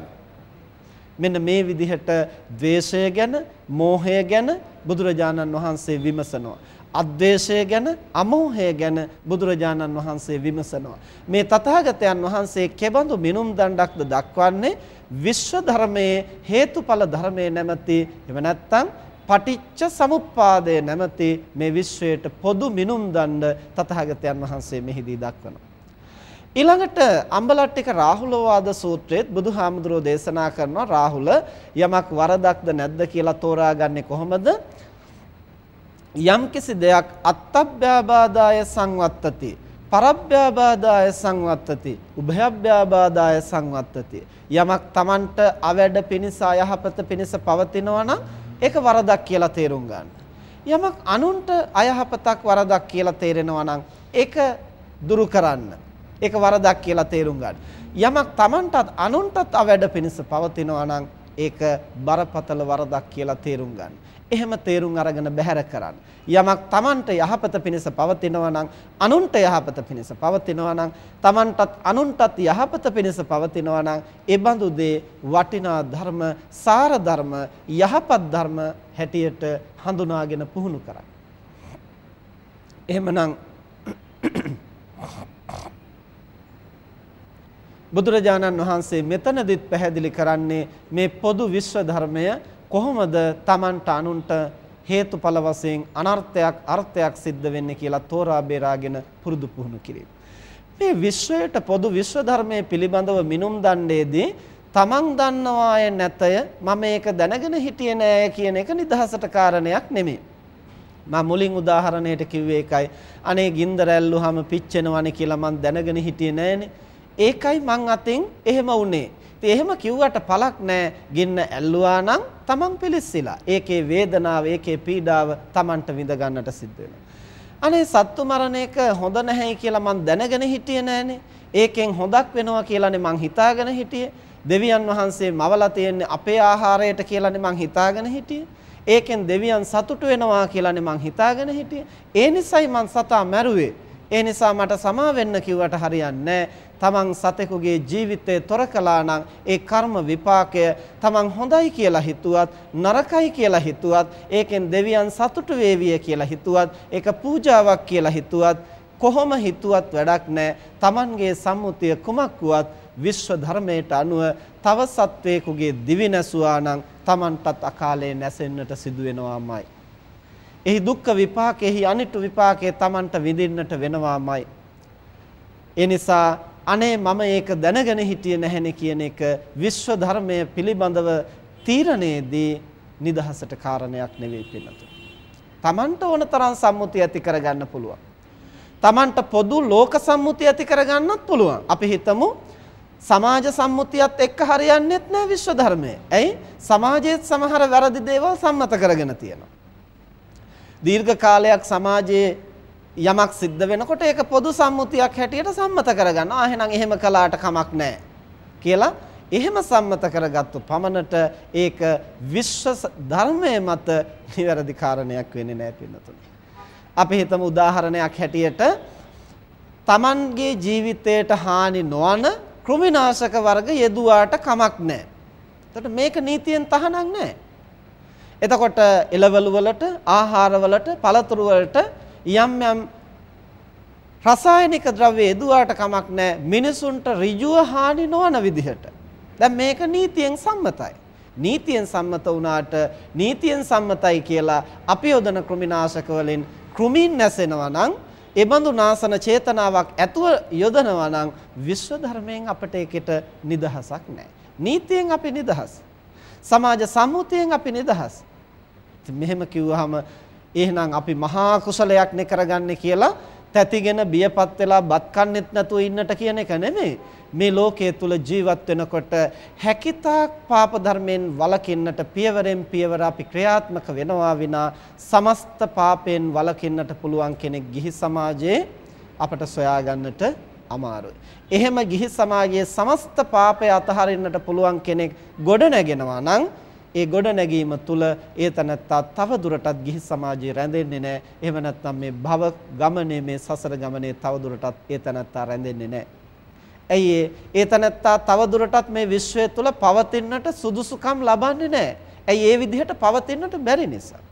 මෙන්න මේ විදිහට ද්වේෂය ගැන, මෝහය ගැන බුදුරජාණන් වහන්සේ විමසනවා. අද්වේෂය ගැන අමෝහය ගැන බුදුරජාණන් වහන්සේ විමසනවා. මේ තථාගතයන් වහන්සේ කෙබඳු මිනුම් දණ්ඩක්ද දක්වන්නේ විශ්ව ධර්මයේ හේතුඵල ධර්මයේ නැමැති එව නැත්තම් පටිච්ච සමුප්පාදය නැමැති මේ විශ්වයට පොදු මිනුම් දණ්ඩ තථාගතයන් වහන්සේ මෙහිදී දක්වනවා. ඊළඟට අම්බලට්ටික රාහුලවාද සූත්‍රයේත් බුදුහාමුදුරෝ දේශනා කරනවා රාහුල යමක් වරදක්ද නැද්ද කියලා තෝරාගන්නේ කොහොමද? යම්කිසි දෙයක් අත්තබ්භ්‍යාබාදාය සංවත්තති පරබ්භ්‍යාබාදාය සංවත්තති උභයබ්භ්‍යාබාදාය සංවත්තති යමක් Tamanට අවැඩ පිනිස අයහපත පිනිස පවතිනවා නම් ඒක වරදක් කියලා තේරුම් ගන්න. යමක් අනුන්ට අයහපතක් වරදක් කියලා තේරෙනවා නම් ඒක දුරු කරන්න. ඒක වරදක් කියලා තේරුම් ගන්න. යමක් Tamanටත් අනුන්ටත් අවැඩ පිනිස පවතිනවා නම් ඒක බරපතල වරදක් කියලා තේරුම් ගන්න. එහෙම තේරුම් අරගෙන බැහැර කරන්න. යමක් Tamanට යහපත පිණිස පවතිනවා නම් අනුන්ට යහපත පිණිස පවතිනවා නම් Tamanටත් අනුන්ටත් යහපත පිණිස පවතිනවා නම් ඒ බඳු දේ වටිනා ධර්ම, සාර ධර්ම, යහපත් ධර්ම හැටියට හඳුනාගෙන පුහුණු කරන්න. එහෙමනම් බුදුරජාණන් වහන්සේ මෙතනදිත් පැහැදිලි කරන්නේ මේ පොදු විශ්ව ධර්මය කොහොමද Tamanට අනුන්ට හේතුඵල වශයෙන් අනර්ථයක් අර්ථයක් සිද්ධ වෙන්නේ කියලා තෝරා බේරාගෙන පුරුදු පුහුණු කිරීම. මේ විශ්වයට පොදු විශ්ව ධර්මයේ පිළිබඳව මිනුම් දණ්ඩේදී තමන් දන්නවාය නැතය මම ඒක දැනගෙන හිටියේ නෑ කියන එක නිදහසට කාරණයක් නෙමෙයි. මම මුලින් උදාහරණයට කිව්වේ ඒකයි. අනේ ගින්දර ඇල්ලුවාම පිච්චෙනවනේ කියලා මම දැනගෙන හිටියේ නෑනේ. ඒකයි මං අතින් එහෙම වුනේ. ඉතින් එහෙම කිව්වට පළක් නැහැ. ගින්න ඇල්ලුවා නම් Taman පිලිස්සিলা. ඒකේ වේදනාව, ඒකේ පීඩාව Tamanට විඳ ගන්නට සිද්ධ වෙනවා. අනේ සත්තු මරණ එක හොඳ නැහැයි කියලා මං දැනගෙන හිටියේ නෑනේ. ඒකෙන් හොදක් වෙනවා කියලානේ මං හිතාගෙන හිටියේ. දෙවියන් වහන්සේ මවලා තියෙන්නේ අපේ ආහාරයට කියලානේ මං හිතාගෙන හිටියේ. ඒකෙන් දෙවියන් සතුටු වෙනවා කියලානේ මං හිතාගෙන හිටියේ. ඒ නිසයි මං සතා මැරුවේ. ඒ නිසා මට සමා වෙන්න කිව්වට හරියන්නේ තමන් සතෙකුගේ ජීවිතය තොර කළා නම් ඒ කර්ම විපාකය තමන් හොඳයි කියලා හිතුවත් නරකයි කියලා හිතුවත් ඒකෙන් දෙවියන් සතුටු වේවිය කියලා හිතුවත් ඒක පූජාවක් කියලා හිතුවත් කොහොම හිතුවත් වැඩක් නැහැ තමන්ගේ සම්මුතිය කුමක් වුවත් විශ්ව ධර්මයට අනුව තව සත්වයකගේ දිවි නැසුවා නම් තමන්ටත් අකාලේ නැසෙන්නට සිදු වෙනවාමයි එහි දුක්ඛ විපාකෙහි අනිත්‍ය විපාකයේ Tamanට විඳින්නට වෙනවාමයි. ඒ නිසා අනේ මම ඒක දැනගෙන හිටියේ නැහෙනේ කියන එක විශ්ව ධර්මයේ පිළිබඳව තීරණයේදී නිදහසට කාරණයක් නෙවෙයි පින්නතු. Tamanට ඕන තරම් සම්මුතිය ඇති කරගන්න පුළුවන්. Tamanට පොදු ලෝක සම්මුතිය ඇති කරගන්නත් පුළුවන්. අපි හිතමු සමාජ සම්මුතියත් එක්ක හරියන්නේත් නැහැ විශ්ව ධර්මය. ඇයි? සමාජයේත් සමහර වැරදි දේවල් සම්මත කරගෙන තියෙනවා. දීර්ඝ කාලයක් සමාජයේ යමක් සිද්ධ වෙනකොට ඒක පොදු සම්මුතියක් හැටියට සම්මත කරගන්නවා. ආ එහෙනම් එහෙම කළාට කමක් නැහැ කියලා එහෙම සම්මත කරගත්තු පමණට ඒක විශ්ව ධර්මයේ මත නිවැරදි කාරණයක් වෙන්නේ නැහැ පින්නතුනි. අපි හිතමු උදාහරණයක් හැටියට Tamanගේ ජීවිතයට හානි නොවන කෘමිනාශක වර්ග යෙදුවාට කමක් නැහැ. එතකොට මේක නීතියෙන් තහනම් නැහැ. එතකොට එළවලු වලට, ආහාර වලට, පළතුරු වලට යම් යම් රසායනික ද්‍රව්‍ය යෙදුවාට කමක් නැහැ මිනිසුන්ට ඍජුව හානි නොවන විදිහට. දැන් මේක නීතියෙන් සම්මතයි. නීතියෙන් සම්මත වුණාට නීතියෙන් සම්මතයි කියලා අපි යොදන කෘමිනාශක වලින් කෘමීන් නැසෙනවා නම් ඒ බඳු නාසන චේතනාවක් ඇතුව යොදනවා නම් විශ්ව ධර්මයෙන් අපට ඒකට නිදහසක් නැහැ. නීතියෙන් අපි නිදහස්. සමාජ සම්මුතියෙන් අපි නිදහස්. මෙහෙම කිව්වහම එහෙනම් අපි මහා කුසලයක් නේ කරගන්නේ කියලා තැතිගෙන බියපත් වෙලා බත් කන්නෙත් නැතුව ඉන්නට කියන එක නෙමෙයි. මේ ලෝකයේ තුල ජීවත් වෙනකොට හැකිතාක් පාප ධර්මෙන් වළකින්නට පියවරෙන් පියවර අපි ක්‍රියාත්මක වෙනවා විනා සමස්ත පාපයෙන් වළකින්නට පුළුවන් කෙනෙක් ගිහි සමාජයේ අපට සොයා ගන්නට අමාරුයි. එහෙම ගිහි සමාජයේ සමස්ත පාපය අතහරින්නට පුළුවන් කෙනෙක් ගොඩ නැගෙනවා නම් ඒ ගොඩ නැගීම තුල ඒ තනත්තා තව දුරටත් ගිහි සමාජයේ රැඳෙන්නේ නැහැ. එහෙම නැත්නම් මේ භව ගමනේ මේ සසර ගමනේ තව දුරටත් ඒ තනත්තා රැඳෙන්නේ නැහැ. ඇයි ඒ තනත්තා තව දුරටත් මේ විශ්වය තුල පවතින්නට සුදුසුකම් ලබන්නේ නැහැ. ඇයි ඒ විදිහට පවතින්නට බැරි නිසා.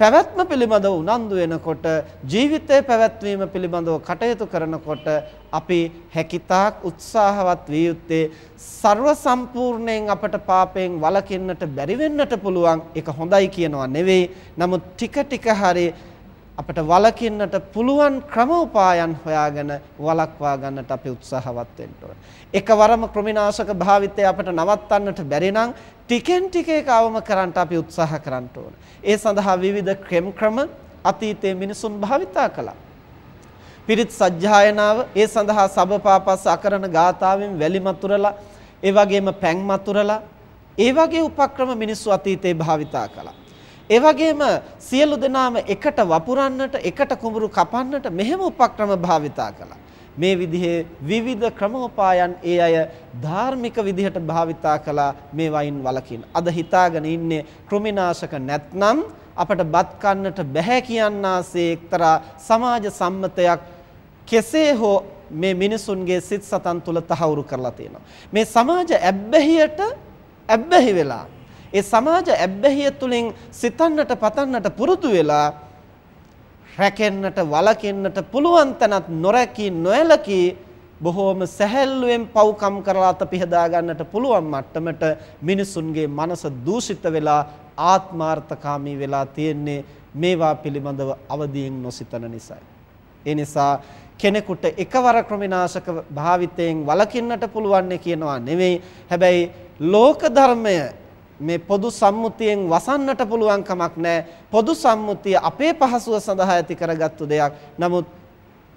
පැවැත්ම පිළිබඳව උනන්දු වෙනකොට ජීවිතය පැවැත්වීම පිළිබඳව කටයුතු කරනකොට අපි හැකිතාක් උත්සාහවත් විය යුත්තේ ਸਰව සම්පූර්ණයෙන් අපට පාපයෙන් වළකින්නට බැරි වෙන්නට පුළුවන් ඒක හොඳයි කියනවා නෙවෙයි නමුත් ටික ටික හරි අපට වළකින්නට පුළුවන් ක්‍රමෝපායන් හොයාගෙන වළක්වා ගන්නට අපි උත්සාහවත් වෙන්න ඕන. එකවරම කෘමිනාශක භාවිතය අපට නවත්තන්නට බැරි නම් ටිකෙන් ටික ඒක අවම කරන්නට අපි උත්සාහ කරන්න ඕන. ඒ සඳහා විවිධ ක්‍රම ක්‍රම අතීතයේ මිනිසුන් භාවිතා කළා. පිරිත් සජ්ජායනාව ඒ සඳහා සබපාපස් අකරණ ගාතාවෙන් වැලි මතුරලා ඒ වගේම පැන් මතුරලා ඒ වගේ උපක්‍රම මිනිස්සු අතීතේ භාවිතා කළා. ඒ වගේම සියලු දෙනාම එකට වපුරන්නට එකට කුඹුරු කපන්නට මෙහෙම උපක්‍රම භාවිතා කළා. මේ විදිහේ විවිධ ක්‍රමෝපායන් ඒ අය ධාර්මික විදිහට භාවිතා කළා මේ වයින් වලකින්. අද හිතාගෙන ඉන්නේ කෘමිනාශක නැත්නම් අපට බත් කන්නට බැහැ කියන්නාසේ එක්තරා සමාජ සම්මතයක් කෙසේ හෝ මේ මිනිසුන්ගේ සිත් සතන් තුල තහවුරු කරලා තියෙනවා. මේ සමාජ ඇබ්බැහියට ඇබ්බැහි වෙලා ඒ සමාජ ඇබ්බැහිය තුලින් සිතන්නට පතන්නට පුරුදු වෙලා රැකෙන්නට වළකින්නට පුළුවන් තැනත් නොරැකී නොඇලකී බොහෝම සැහැල්ලුවෙන් පව්කම් කරලා අත පිහදා ගන්නට පුළුවන් මට්ටමට මිනිසුන්ගේ මනස දූෂිත වෙලා ආත්මාර්ථකාමී වෙලා තියෙන්නේ මේවා පිළිබඳව අවදියෙන් නොසිතන නිසායි. ඒ නිසා කෙනෙකුට එකවර ක්‍රමිනාශක භාවිතයෙන් වළකින්නට පුළුවන් කියනවා නෙවෙයි. හැබැයි ලෝක ධර්මය මේ පොදු සම්මුතියෙන් වසන්නට පුළුවන් කමක් නැහැ. පොදු සම්මුතිය අපේ පහසුව සඳහා ඇති කරගත්තු දෙයක්. නමුත්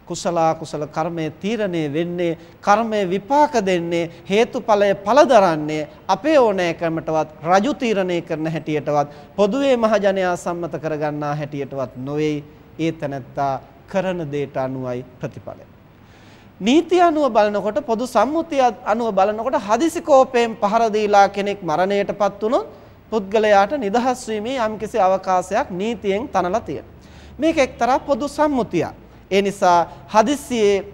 කුසල කුසල කර්මයේ තීරණය වෙන්නේ කර්මයේ විපාක දෙන්නේ හේතුඵලය පළදරන්නේ අපේ ඕනෑකමටවත් රජු තීරණය කරන හැටියටවත් පොදුවේ මහජනයා සම්මත කරගන්නා හැටියටවත් නොවේ ඒ තැනැත්තා කරන දේට අනුවයි ප්‍රතිඵලය නීති අනුව බලනකොට පොදු සම්මුතිය අනුව බලනකොට හදිසි කෝපයෙන් පහර දීලා කෙනෙක් මරණයටපත් වුණොත් පුද්ගලයාට නිදහස් වීමේ යම්කිසි අවකාශයක් නීතියෙන් තනලා තියෙනවා. මේක එක්තරා පොදු සම්මුතියක්. ඒ නිසා හදිස්සියේ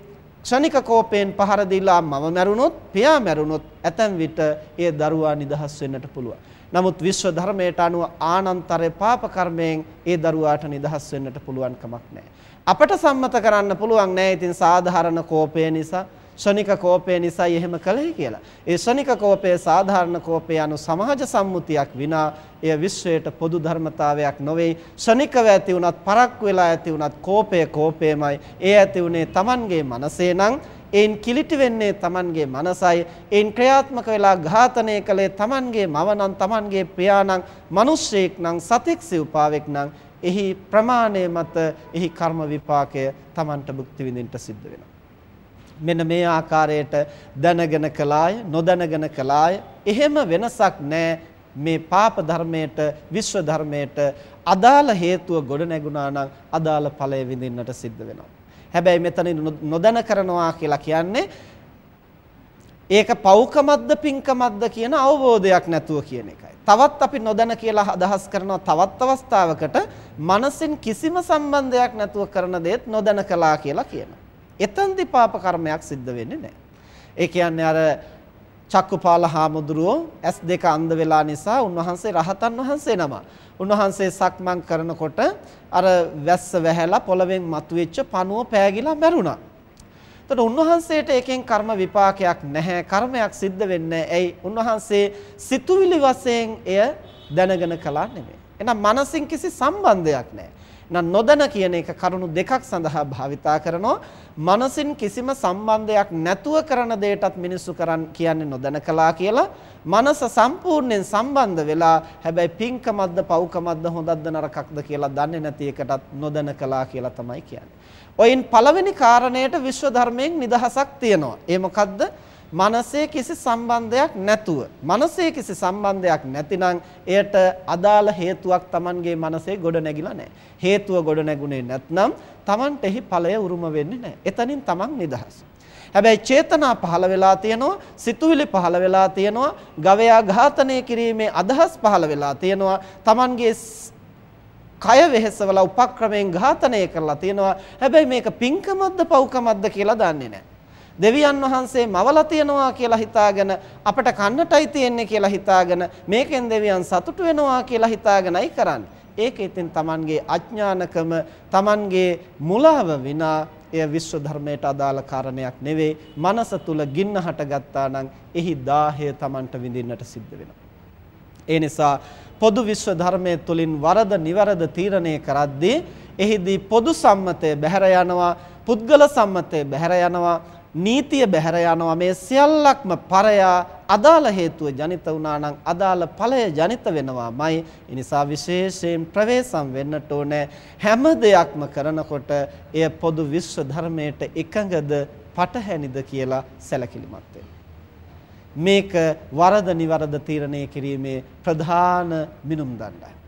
ක්ෂණික කෝපයෙන් පහර දීලා මම මැරුණොත්, පියා මැරුණොත් ඇතැම් විට ඒ දරුවා නිදහස් වෙන්නට පුළුවන්. නමුත් විශ්ව ධර්මයට අනුව ආනන්තර පාප කර්මයෙන් ඒ දරුවාට නිදහස් වෙන්නට පුළුවන් කමක් නැහැ. අපට සම්මත කරන්න පුළුවන් නෑ ඉතින් සාධාරණ කෝපය නිසා ශනික කෝපය නිසායි එහෙම කළේ කියලා. ඒ ශනික කෝපය සාධාරණ කෝපය anu සමාජ සම්මුතියක් විනා එය විශ්වයට පොදු ධර්මතාවයක් නොවේ. ශනිකව ඇති වුණත් පරක් වෙලා ඇති වුණත් කෝපය කෝපයමයි. ඒ ඇති උනේ Tamanගේ මනසේ නම් ඒන් කිලිටි වෙන්නේ Tamanගේ මනසයි. ඒන් ක්‍රියාත්මක වෙලා ඝාතනය කළේ Tamanගේ මවනම් Tamanගේ ප්‍රියානම් මිනිස්සෙක් නම් සතෙක් සිව්පාවෙක් නම් එහි ප්‍රමාණය මත එහි කර්ම විපාකය Tamanට භුක්ති විඳින්න සිද්ධ වෙනවා. මෙන්න මේ ආකාරයට දැනගෙන කළාය නොදැනගෙන කළාය එහෙම වෙනසක් නැහැ මේ පාප ධර්මයට විශ්ව ධර්මයට අදාළ හේතුව ගොඩ නැගුණා නම් අදාළ ඵලය විඳින්නට සිද්ධ වෙනවා. හැබැයි මෙතන නොදැන කරනවා කියලා කියන්නේ ඒක පෞකමත්ද පින්කමත්ද කියන අවබෝධයක් නැතුව කියන එකයි. තවත් අපි නොදැන කියලා අදහස් කරනවා තවත් අවස්ථාවකට මනසින් කිසිම සම්බන්ධයක් නැතුව කරන දේත් නොදැන කළා කියලා කියනවා. එතෙන්දි පාප කර්මයක් සිද්ධ වෙන්නේ නැහැ. ඒ කියන්නේ අර චක්කුපාල හාමුදුරුවෝ S2 අන්ධ වෙලා නිසා උන්වහන්සේ රහතන් වහන්සේ නම. උන්වහන්සේ සක්මන් කරනකොට අර වැස්ස වැහැලා පොළවෙන් මතුවෙච්ච පණුව පෑගිලා මැරුණා. එතකොට උන්වහන්සේට ඒකෙන් කර්ම විපාකයක් නැහැ. කර්මයක් සිද්ධ වෙන්නේ ඇයි? උන්වහන්සේ සිතුවිලි වශයෙන් එය දැනගෙන කළා නෙමෙයි. එහෙනම් මනසින් කිසි සම්බන්ධයක් නැහැ. නම් නොදැන කියන එක කරුණු දෙකක් සඳහා භාවිතා කරනවා. මනසින් කිසිම සම්බන්ධයක් නැතුව කරන දෙයටත් මිනිස්සු කරන් කියන්නේ නොදැන කළා කියලා. මනස සම්පූර්ණයෙන් සම්බන්ධ වෙලා හැබැයි පින්කමක්ද පව්කමක්ද හොඳක්ද නරකක්ද කියලා දන්නේ නැති එකටත් නොදැන කළා කියලා තමයි කියන්නේ. ඔයින් පළවෙනි කාරණයට විශ්ව ධර්මයෙන් නිදහසක් තියෙනවා. ඒ මොකද්ද? මනසේ කිසි සම්බන්ධයක් නැතුව මනසේ කිසි සම්බන්ධයක් නැතිනම් එයට අදාළ හේතුවක් Tamanගේ මනසේ ගොඩ නැගිලා නැහැ. හේතුව ගොඩ නැගුණේ නැත්නම් Tamanට එහි ඵලය උරුම වෙන්නේ නැහැ. එතනින් Taman නිදහස්. හැබැයි චේතනා පහළ වෙලා තියෙනවා, සිතුවිලි පහළ වෙලා තියෙනවා, ගවයා ඝාතනය කිරීමේ අදහස් පහළ වෙලා තියෙනවා. Tamanගේ කය වෙහෙසවල උපක්‍රමයෙන් ඝාතනය කරලා තියෙනවා. හැබැයි මේක පින්කමක්ද පව්කමක්ද කියලා දන්නේ නැහැ. දෙවියන් වහන්සේ මවලා තියනවා කියලා හිතාගෙන අපට කන්නටයි තියෙන්නේ කියලා හිතාගෙන මේකෙන් දෙවියන් සතුටු වෙනවා කියලා හිතාගෙනයි කරන්නේ. ඒක ඉතින් Tamanගේ අඥානකම Tamanගේ මුලාව විනා එය විශ්ව ධර්මයට අදාළ කාරණයක් නෙවෙයි. මනස තුල ගින්න හටගත්තා නම් එහි දාහය Tamanට විඳින්නට සිද්ධ වෙනවා. ඒ නිසා පොදු විශ්ව ධර්මයේ තුලින් වරද නිවරද තීරණය කරද්දී එහිදී පොදු සම්මතය බැහැර යනවා පුද්ගල සම්මතය බැහැර යනවා නීතිය බැහැර යනවා. මේ සියල්ලක්ම පරයා අදාළ හේතුව ජනිත වුණා නම් අදාළ ඵලය ජනිත වෙනවාමයි. ඒ නිසා විශේෂයෙන් ප්‍රවේශම් වෙන්නට ඕනේ හැම දෙයක්ම කරනකොට එය පොදු විශ්ව ධර්මයට එකඟද පටහැනිද කියලා සැලකිලිමත් මේක වරද නිවරද තීරණය කිරීමේ ප්‍රධාන මිනුම් දණ්ඩයි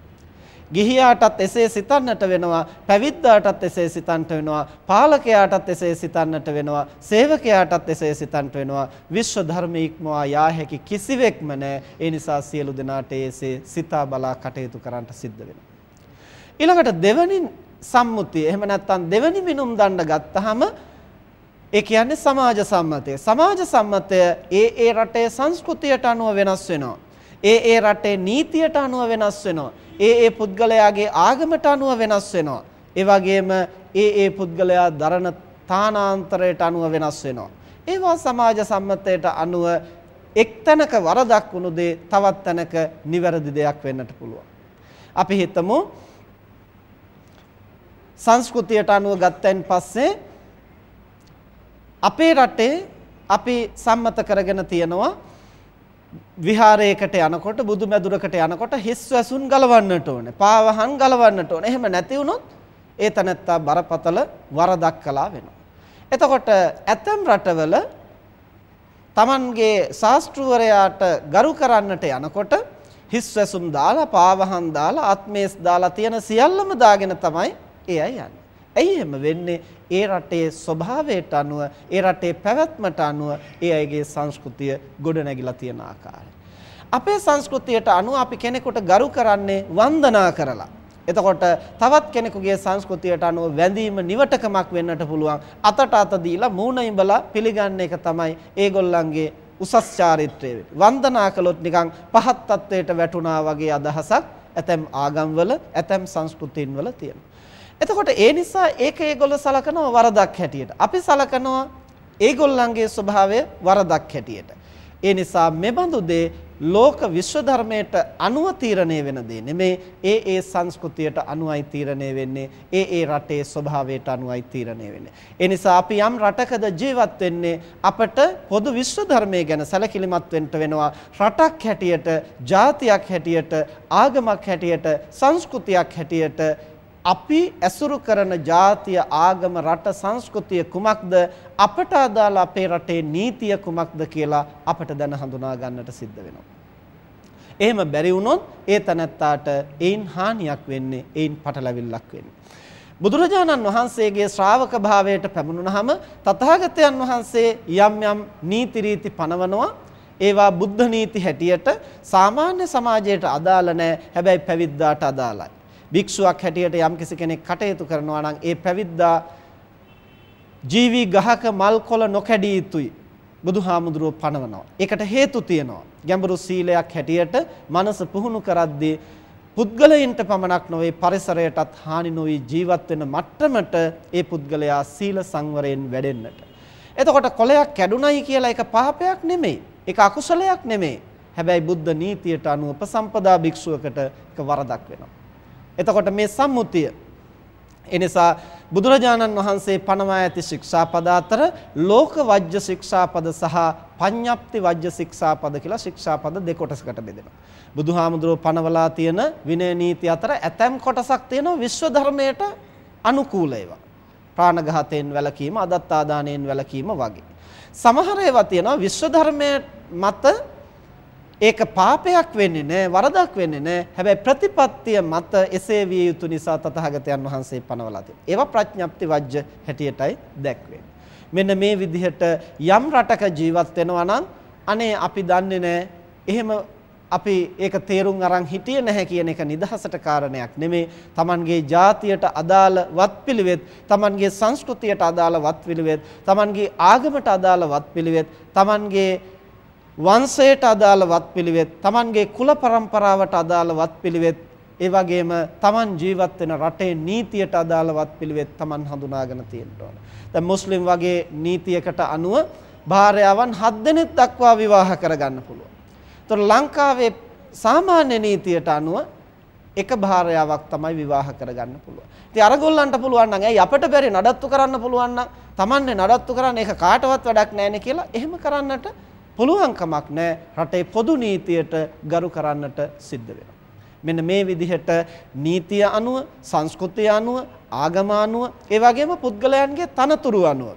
ගිහියාටත් එසේ සිතන්නට වෙනවා පැවිද්දාටත් එසේ සිතන්නට වෙනවා පාලකයාටත් එසේ සිතන්නට වෙනවා සේවකයාටත් එසේ සිතන්නට වෙනවා. විශ්ව ධර්ම ඉක්මවා යා හැකි කිසිවෙක්ම නැහැ. ඒ නිසා සියලු දෙනාට එසේ සිතා බලා කටයුතු කරන්නට සිද්ධ වෙනවා. ඊළඟට දෙවනි සම්මුතිය. එහෙම නැත්නම් දෙවනි මිනුම් දණ්ඩ ගත්තාම ඒ කියන්නේ සමාජ සම්මතය. සමාජ සම්මතය ඒ ඒ රටේ සංස්කෘතියට අනුව වෙනස් වෙනවා. ඒ ඒ රටේ නීතියට අනුව වෙනස් වෙනවා. ඒ ඒ පුද්ගලයාගේ ආගමට අනුව වෙනස් වෙනවා. ඒ වගේම ඒ ඒ පුද්ගලයා දරන තානාන්තරයට අනුව වෙනස් වෙනවා. ඒවා සමාජ සම්මතයට අනුව එක්තැනක වරදක් වුණු දේ තවත් තැනක නිවැරදි දෙයක් වෙන්නට පුළුවන්. අපි හිතමු සංස්කෘතියට අනුව ගත්තයින් පස්සේ අපේ රටේ අපි සම්මත කරගෙන තියෙනවා විහාරයකට යනකොට බුදු මැදුරකට යනකොට හිස් වැසුන් ගලවන්නට ඕනේ. පාවහන් ගලවන්නට ඕනේ. එහෙම නැති වුණොත් ඒ තනත්තා බරපතල වරදක් කළා වෙනවා. එතකොට ඇතම් රටවල Tamanගේ ශාස්ත්‍රවරයාට ගරු කරන්නට යනකොට හිස් වැසුම් දාලා පාවහන් දාලා ආත්මේස් දාලා තියෙන සියල්ලම දාගෙන තමයි ඒ අය යන්නේ. ඇයි එහෙම වෙන්නේ? ඒ රටේ ස්වභාවයට අනුව, ඒ රටේ පැවැත්මට අනුව ඒ අයගේ සංස්කෘතිය ගොඩනැගිලා තියෙන ආකාරය. අපේ සංස්කෘතියට අනුව අපි කෙනෙකුට ගරු කරන්නේ වන්දනා කරලා. එතකොට තවත් කෙනෙකුගේ සංස්කෘතියට අනුව වැඳීම නිවටකමක් වෙන්නට පුළුවන්. අතට අත දීලා මූණ ඉඹලා පිළිගන්න එක තමයි ඒගොල්ලන්ගේ උසස් චාරිත්‍රය වෙන්නේ. වන්දනා කළොත් නිකන් පහත් තත්වයට වැටුණා වගේ අදහසක් ඇතැම් ආගම්වල ඇතැම් සංස්කෘතීන්වල තියෙනවා. එතකොට ඒ නිසා ඒක ඒගොල්ලෝ සලකනවා වරදක් හැටියට. අපි සලකනවා ඒගොල්ලන්ගේ ස්වභාවය වරදක් හැටියට. ඒ නිසා මෙබඳු දේ ලෝක විශ්ව ධර්මයට අනුව තීරණය වෙන දේ නෙමේ ඒ ඒ සංස්කෘතියට අනුවයි තීරණය වෙන්නේ ඒ ඒ රටේ ස්වභාවයට අනුවයි තීරණය වෙන්නේ ඒ නිසා අපි යම් රටකද ජීවත් වෙන්නේ අපට පොදු විශ්ව ධර්මයේ ගැන සැලකිලිමත් වෙන්න වෙනවා රටක් හැටියට ජාතියක් හැටියට ආගමක් හැටියට සංස්කෘතියක් හැටියට අපි ඇසුරු කරන ජාතිය ආගම රට සංස්කෘතිය කුමක්ද අපට අදාළ අපේ රටේ නීතිය කුමක්ද කියලා අපට දැන හඳුනා ගන්නට සිද්ධ වෙනවා. එහෙම බැරි වුණොත් ඒ තනත්තාට ඒන් හානියක් වෙන්නේ ඒන් පටලැවිල්ලක් වෙන්නේ. බුදුරජාණන් වහන්සේගේ ශ්‍රාවක භාවයට පැමුණුනහම තථාගතයන් වහන්සේ යම් යම් නීති රීති පනවනවා ඒවා බුද්ධ නීති හැටියට සාමාන්‍ය සමාජයට අදාළ නැහැ හැබැයි පැවිද්දාට අදාළයි භික්ෂුවක් හැටියට යම්කිසි කෙනෙක් කටයුතු කරනවා නම් ඒ පැවිද්දා ජීවි ගහක මල් කොළ නොකැඩී යුතුයි බුදුහාමුදුරුව පනවනවා. ඒකට හේතු තියෙනවා. ගැඹුරු සීලයක් හැටියට මනස පුහුණු කරද්දී පුද්ගලයින්ට පමණක් නොවේ පරිසරයටත් හානි නොවි ජීවත් වෙන මට්ටමට ඒ පුද්ගලයා සීල සංවරයෙන් වැඩෙන්නට. එතකොට කොලයක් කැඩුනයි කියලා ඒක පාපයක් නෙමෙයි. ඒක අකුසලයක් නෙමෙයි. හැබැයි බුද්ධ නීතියට අනුව උපසම්පදා භික්ෂුවකට ඒක වරදක් වෙනවා. එතකොට මේ සම්මුතිය එනිසා බුදුරජාණන් වහන්සේ පනවා ඇති ශික්ෂාපද අතර ලෝක වජ්‍ය ශික්ෂාපද සහ පඤ්ඤප්ති වජ්‍ය ශික්ෂාපද කියලා ශික්ෂාපද දෙකොටසකට බෙදෙනවා. බුදුහාමුදුරුවෝ පනවලා තියෙන විනය නීති අතර ඇතැම් කොටසක් තියෙනවා විශ්ව ධර්මයට අනුකූල ඒවා. ප්‍රාණඝාතයෙන් වැළකීම, අදත්තාදානයෙන් වැළකීම වගේ. සමහර ඒවා තියෙනවා විශ්ව ධර්මයේ මත ඒක පාපයක් වෙන්නේ නැහැ වරදක් වෙන්නේ නැහැ හැබැයි ප්‍රතිපත්තිය මත එසේ විය යුතු නිසා තථාගතයන් වහන්සේ පනවලා තියෙනවා. ඒවා ප්‍රඥප්ති වජ්‍ය හැටියටයි දැක්වෙන්නේ. මෙන්න මේ විදිහට යම් රටක ජීවත් වෙනවා නම් අනේ අපි දන්නේ නැහැ එහෙම අපි ඒක තේරුම් අරන් හිටියේ නැහැ කියන එක නිදහසට කාරණයක් නෙමේ. Tamanගේ ජාතියට අදාළ වත්පිළිවෙත්, Tamanගේ සංස්කෘතියට අදාළ වත්පිළිවෙත්, Tamanගේ ආගමට අදාළ වත්පිළිවෙත්, Tamanගේ වංශයට අදාළ වත්පිළිවෙත් Tamanගේ කුල પરම්පරාවට අදාළ වත්පිළිවෙත් ඒ වගේම Taman ජීවත් වෙන රටේ නීතියට අදාළ වත්පිළිවෙත් Taman හඳුනාගෙන තියෙන්න ඕන. දැන් මුස්ලිම් වගේ නීතියකට අනුව භාර්යාවන් 7 දෙනෙක් දක්වා විවාහ කරගන්න පුළුවන්. ඒතර ලංකාවේ සාමාන්‍ය නීතියට අනුව එක භාර්යාවක් තමයි විවාහ කරගන්න පුළුවන්. ඉතින් අරගොල්ලන්ට පුළුවන් නම් ඇයි අපිට බැරි නඩත්තු කරන්න පුළුවන් නම් Tamanne නඩත්තු කරන්න ඒක කාටවත් වැඩක් නැහැ නේ කියලා එහෙම කරන්නට පුළුවන්කමක් නැහැ රටේ පොදු නීතියට ගරු කරන්නට සිද්ධ වෙනවා. මෙන්න මේ විදිහට නීතිය අනුව, සංස්කෘතිය අනුව, ආගම අනුව, ඒ වගේම පුද්ගලයන්ගේ තනතුරු අනුව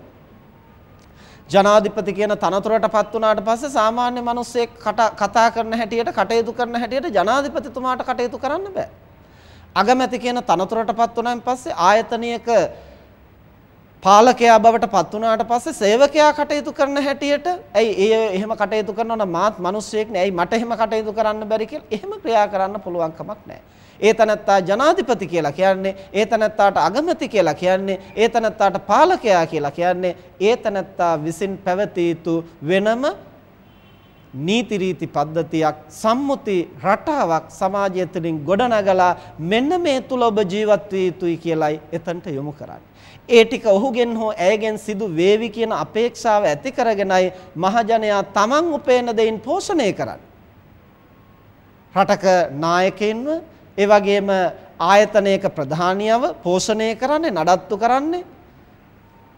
ජනාධිපති කියන තනතුරටපත් වුණාට පස්සේ සාමාන්‍ය මිනිස්සෙක් කතා කරන හැටියට කටයුතු කරන හැටියට ජනාධිපතිතුමාට කටයුතු කරන්න බෑ. අගමැති කියන තනතුරටපත් වුණාන් පස්සේ ආයතනයක පාලකයා බවට පත් වුණාට පස්සේ සේවකයා කටයුතු කරන හැටියට ඇයි ඒ එහෙම කටයුතු කරනවා නම් මාත් මිනිස්සෙක් නේ ඇයි මට එහෙම කටයුතු කරන්න බැරි කියලා එහෙම ක්‍රියා කරන්න පුළුවන් කමක් නැහැ. ඒ තනත්තා ජනාධිපති කියලා කියන්නේ ඒ තනත්තාට අගමැති කියලා කියන්නේ ඒ තනත්තාට පාලකයා කියලා කියන්නේ ඒ තනත්තා විසින් පැවතිය යුතු වෙනම නීති රීති පද්ධතියක් සම්මුති රටාවක් සමාජය තුළින් ගොඩනගලා මෙන්න මේ තුල ඔබ ජීවත් විය යුතුයි කියලයි එතනට යොමු කරන්නේ. ඒ ටික ඔහුගෙන් හෝ ඇයගෙන් සිදු වේවි කියන අපේක්ෂාව ඇති කරගෙනයි මහජනයා තමන් උපයන දෙයින් පෝෂණය කරන්නේ. රටක නායකයින්ව ඒ වගේම ආයතනයක ප්‍රධානියව පෝෂණය කරන්නේ නඩත්තු කරන්නේ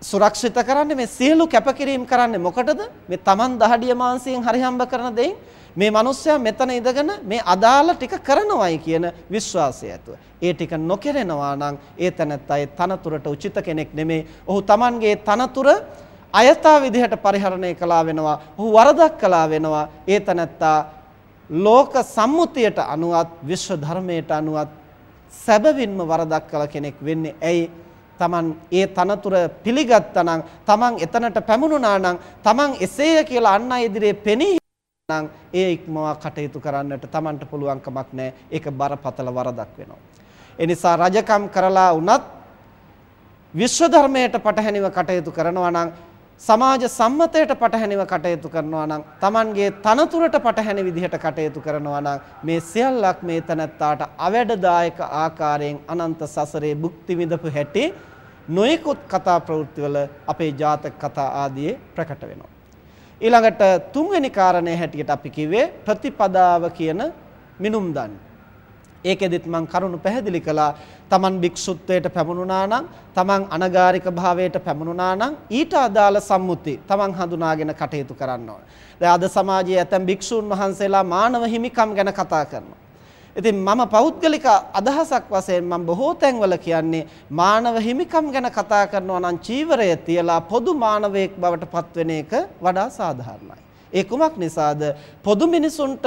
සුරක්ෂිත කරන්නේ මේ සියලු කැපකිරීම කරන්නේ මොකටද මේ Taman දහඩිය මාංශයෙන් හරි හම්බ කරන දෙයින් මේ මිනිස්සයා මෙතන ඉඳගෙන මේ අදාළ ටික කරනවයි කියන විශ්වාසය ඇතුව. ඒ ටික නොකරනවා නම් ඒ තැනත්තා ඒ තනතුරට උචිත කෙනෙක් නෙමේ. ඔහු Tamanගේ තනතුර අයථා විදිහට පරිහරණය කළා වෙනවා. ඔහු වරදක් කළා වෙනවා. ඒ තැනත්තා ලෝක සම්මුතියට අනුවත් විශ්ව ධර්මයට අනුවත් සැබවින්ම වරදක් කළ කෙනෙක් වෙන්නේ ඇයි තමන් ඒ තනතුර පිළිගත්තා නම් තමන් එතනට පැමුණුනා නම් තමන් එසේය කියලා අන් අය ඉදිරියේ පෙනී නම් ඒ ඉක්මවා කටයුතු කරන්නට Tamanට පුළුවන් කමක් නැහැ. ඒක බරපතල වරදක් වෙනවා. ඒ නිසා රජකම් කරලා වුණත් විශ්ව ධර්මයට පටහැනිව කටයුතු කරනවා නම් සමාජ සම්මතයට පටහැනිව කටයුතු කරනවා නම් Tamanගේ තනතුරට පටහැනි විදිහට කටයුතු කරනවා නම් මේ සියල්ලක් මේ තනත්තාට අවැඩදායක ආකාරයෙන් අනන්ත සසරේ භුක්ති විඳපු හැටි නොයෙකුත් කතා ප්‍රවෘත්තිවල අපේ ජාතක කතා ආදී ප්‍රකට වෙනවා ඊළඟට තුන්වෙනි කාරණේ හැටියට අපි කිව්වේ ප්‍රතිපදාව කියන මිනුම් දන්. ඒකෙදිත් මම කරුණු පැහැදිලි කළා. Taman භික්ෂුත්වයට පැමුණුනා නම්, Taman අනගාരിക භාවයට පැමුණුනා නම් ඊට අදාළ සම්මුති Taman හඳුනාගෙන කටයුතු කරන්න ඕන. දැන් අද සමාජයේ ඇතැම් භික්ෂූන් වහන්සේලා මානව හිමිකම් ගැන කතා කරනවා. ඉතින් මම පෞද්ගලික අදහසක් වශයෙන් මම බොහෝ තැන්වල කියන්නේ මානව හිමිකම් ගැන කතා කරනවා නම් චීවරය තියලා පොදු මානවයෙක් බවට පත්වෙන එක වඩා සාධාරණයි. ඒ කුමක් නිසාද? පොදු මිනිසුන්ට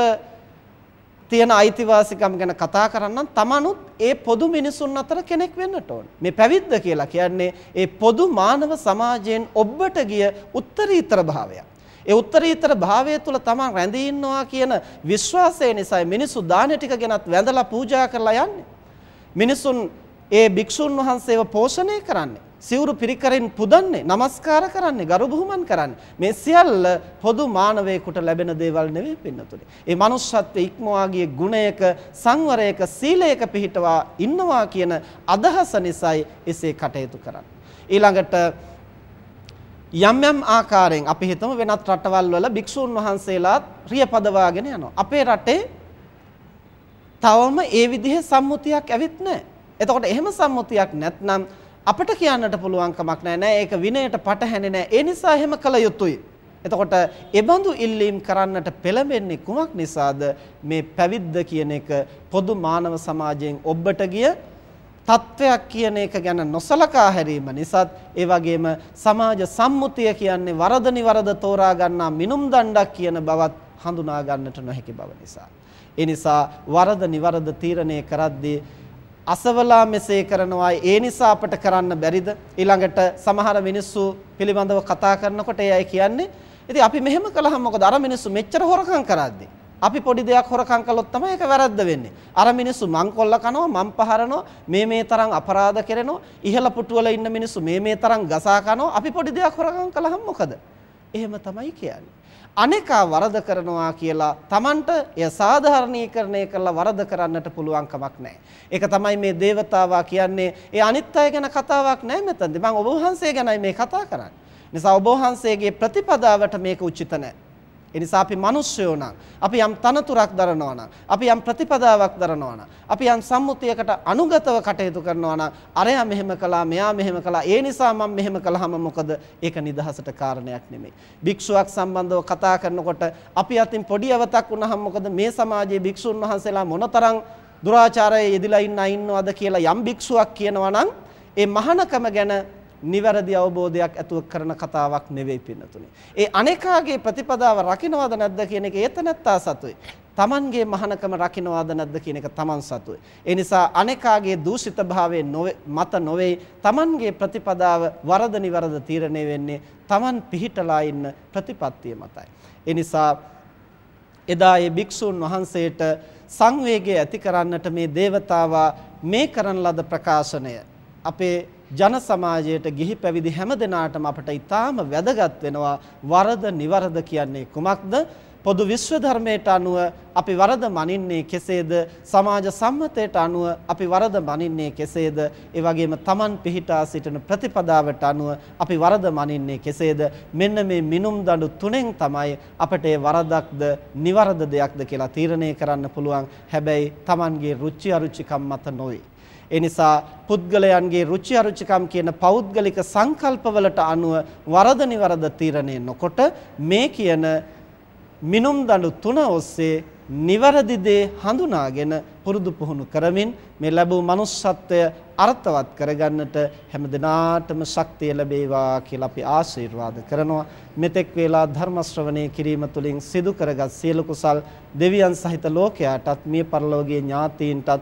තියෙන අයිතිවාසිකම් ගැන කතා කරන්නම් තමනුත් ඒ පොදු මිනිසුන් අතර කෙනෙක් වෙන්නට ඕන. මේ පැවිද්ද කියලා කියන්නේ ඒ පොදු මානව සමාජයෙන් ඔබට ගිය උත්තරීතර භාවයක්. ඒ උත්තරීතර භාවය තුළ තමන් රැඳී ඉන්නවා කියන විශ්වාසය නිසා මිනිස්සු දාන ටික ගෙනත් වැඳලා පූජා කරලා යන්නේ. මිනිසුන් ඒ භික්ෂුන් වහන්සේව පෝෂණය කරන්නේ. සිවුරු පිරිකරින් පුදන්නේ, নমස්කාර කරන්නේ, ගරු බුහුමන් කරන්නේ. මේ සියල්ල පොදු මානවයෙකුට ලැබෙන දේවල් නෙවෙයි පින්නතුනේ. ඒ manussත්වයේ ඉක්මවා ගිය ගුණයක, සංවරයක, සීලයක පිහිටවා ඉන්නවා කියන අදහස නිසායි එසේ කටයුතු කරන්නේ. ඊළඟට යම් යම් ආකාරයෙන් අපි හිතමු වෙනත් රටවල් වල භික්ෂූන් වහන්සේලාත් රිය පදවාගෙන යනවා. අපේ රටේ තවම ඒ විදිහේ සම්මුතියක් ඇවිත් නැහැ. එතකොට එහෙම සම්මුතියක් නැත්නම් අපිට කියන්නට පුළුවන් කමක් නැහැ නෑ ඒක විනයට පටහැන්නේ නැහැ. ඒ නිසා එහෙම කළ යුතුයි. එතකොට ඒබඳු ඉල්ලීම් කරන්නට පෙළඹෙන්නේ කුමක් නිසාද මේ පැවිද්ද කියන එක පොදු මානව සමාජයෙන් ඔබට ගිය තත්වයක් කියන එක ගැන නොසලකා හැරීම නිසාත් ඒ වගේම සමාජ සම්මුතිය කියන්නේ වරද නිවරද තෝරා ගන්නා මිනුම් දණ්ඩක් කියන බවත් හඳුනා ගන්නට නොහැකි බව නිසා. ඒ නිසා වරද නිවරද තීරණය කරද්දී අසවලා මෙසේ කරනවා ඒ නිසා අපට කරන්න බැරිද ඊළඟට සමහර මිනිස්සු පිළිබඳව කතා කරනකොට ඒ අය කියන්නේ ඉතින් අපි මෙහෙම කළාම මොකද අර මිනිස්සු මෙච්චර හොරකම් කරද්දී අපි පොඩි දෙයක් හොරකම් කළොත් තමයි ඒක වැරද්ද වෙන්නේ. අර මිනිස්සු මං කොල්ල කනවා මං පහරනවා මේ මේ තරම් අපරාධ කරනවා ඉහළ පුටුවල ඉන්න මිනිස්සු මේ මේ තරම් ගසා කනවා අපි පොඩි දෙයක් හොරකම් කළාම මොකද? එහෙම තමයි කියන්නේ. අනේකා වරද කරනවා කියලා Tamanට එය සාධාරණීකරණය කරලා වරද කරන්නට පුළුවන් කමක් නැහැ. ඒක තමයි මේ దేవතාවා කියන්නේ. ඒ අනිත් අය ගැන කතාවක් නැහැ මෙතනදී. මම ඔබ වහන්සේ ගැනයි මේ කතා කරන්නේ. නිසා ඔබ වහන්සේගේ ප්‍රතිපදාවට මේක උචිත නැහැ. එනිසා අපි මිනිස්සයෝ නම් අපි යම් තනතුරක් දරනවා නම් අපි යම් ප්‍රතිපදාවක් දරනවා නම් අපි යම් සම්මුතියකට අනුගතව කටයුතු කරනවා නම් අරයා මෙහෙම කළා මෙයා මෙහෙම කළා ඒ නිසා මම මෙහෙම කළාම මොකද? ඒක නිදහසට කාරණයක් නෙමෙයි. භික්ෂුවක් සම්බන්ධව කතා කරනකොට අපි අතින් පොඩි අවතක් වුණාම මොකද? මේ සමාජයේ භික්ෂුන් වහන්සේලා මොනතරම් දුරාචාරයේ යෙදලා ඉන්න ඉන්නවද කියලා යම් භික්ෂුවක් කියනවා නම් ඒ මහානකම ගැන නිවැරදි අවබෝධයක් ඇතුව කරන කතාවක් නෙවෙයි පින්නතුනේ. ඒ අනේකාගේ ප්‍රතිපදාව රකින්නවද නැද්ද කියන එක ඒත නැත්තා සතුයි. Tamanගේ මහානකම රකින්නවද නැද්ද කියන එක Taman සතුයි. ඒ නිසා අනේකාගේ දූෂිත භාවයේ මත නොවේ Tamanගේ ප්‍රතිපදාව වරද නිවරද තීරණය වෙන්නේ Taman පිහිටලා ඉන්න ප්‍රතිපත්තිය මතයි. ඒ නිසා එදා ඒ භික්ෂුන් වහන්සේට සංවේගය ඇති කරන්නට මේ దేవතාවා මේ කරන ලද ප්‍රකාශනය අපේ ජන සමාජයට ගිහි පැවිදි හැම දෙනාටම අපට ඊටාම වැදගත් වෙනවා වරද නිවරද කියන්නේ කුමක්ද? පොදු විශ්ව ධර්මයට අනුව අපි වරද මනින්නේ කෙසේද? සමාජ සම්මතයට අනුව අපි වරද මනින්නේ කෙසේද? ඒ වගේම Taman පිහිටා සිටින ප්‍රතිපදාවට අනුව අපි වරද මනින්නේ කෙසේද? මෙන්න මේ මිනුම් දඬු තුනෙන් තමයි අපට ඒ වරදක්ද නිවරද දෙයක්ද කියලා තීරණය කරන්න පුළුවන්. හැබැයි Tamanගේ රුචි අරුචිකම් මත නොවේ. ඒ නිසා පුද්ගලයන්ගේ රුචි අරුචිකම් කියන පෞද්ගලික සංකල්පවලට අනුව වරද නිවරද තීරණය නොකොට මේ කියන මිනුම් දඬු තුන ඔස්සේ නිවැරදි දේ හඳුනාගෙන පුරුදු පුහුණු කරමින් මේ ලැබූ manussත්වය අර්ථවත් කරගන්නට හැම දිනාටම ශක්තිය ලැබේවා කියලා අපි ආශිර්වාද කරනවා. මෙතෙක් වේලා ධර්ම ශ්‍රවණය කිරීම තුළින් සිදු කරගත් සියලු කුසල් දෙවියන් සහිත ලෝකයාටත් මිය පරලෝකීය ඥාතීන්ටත්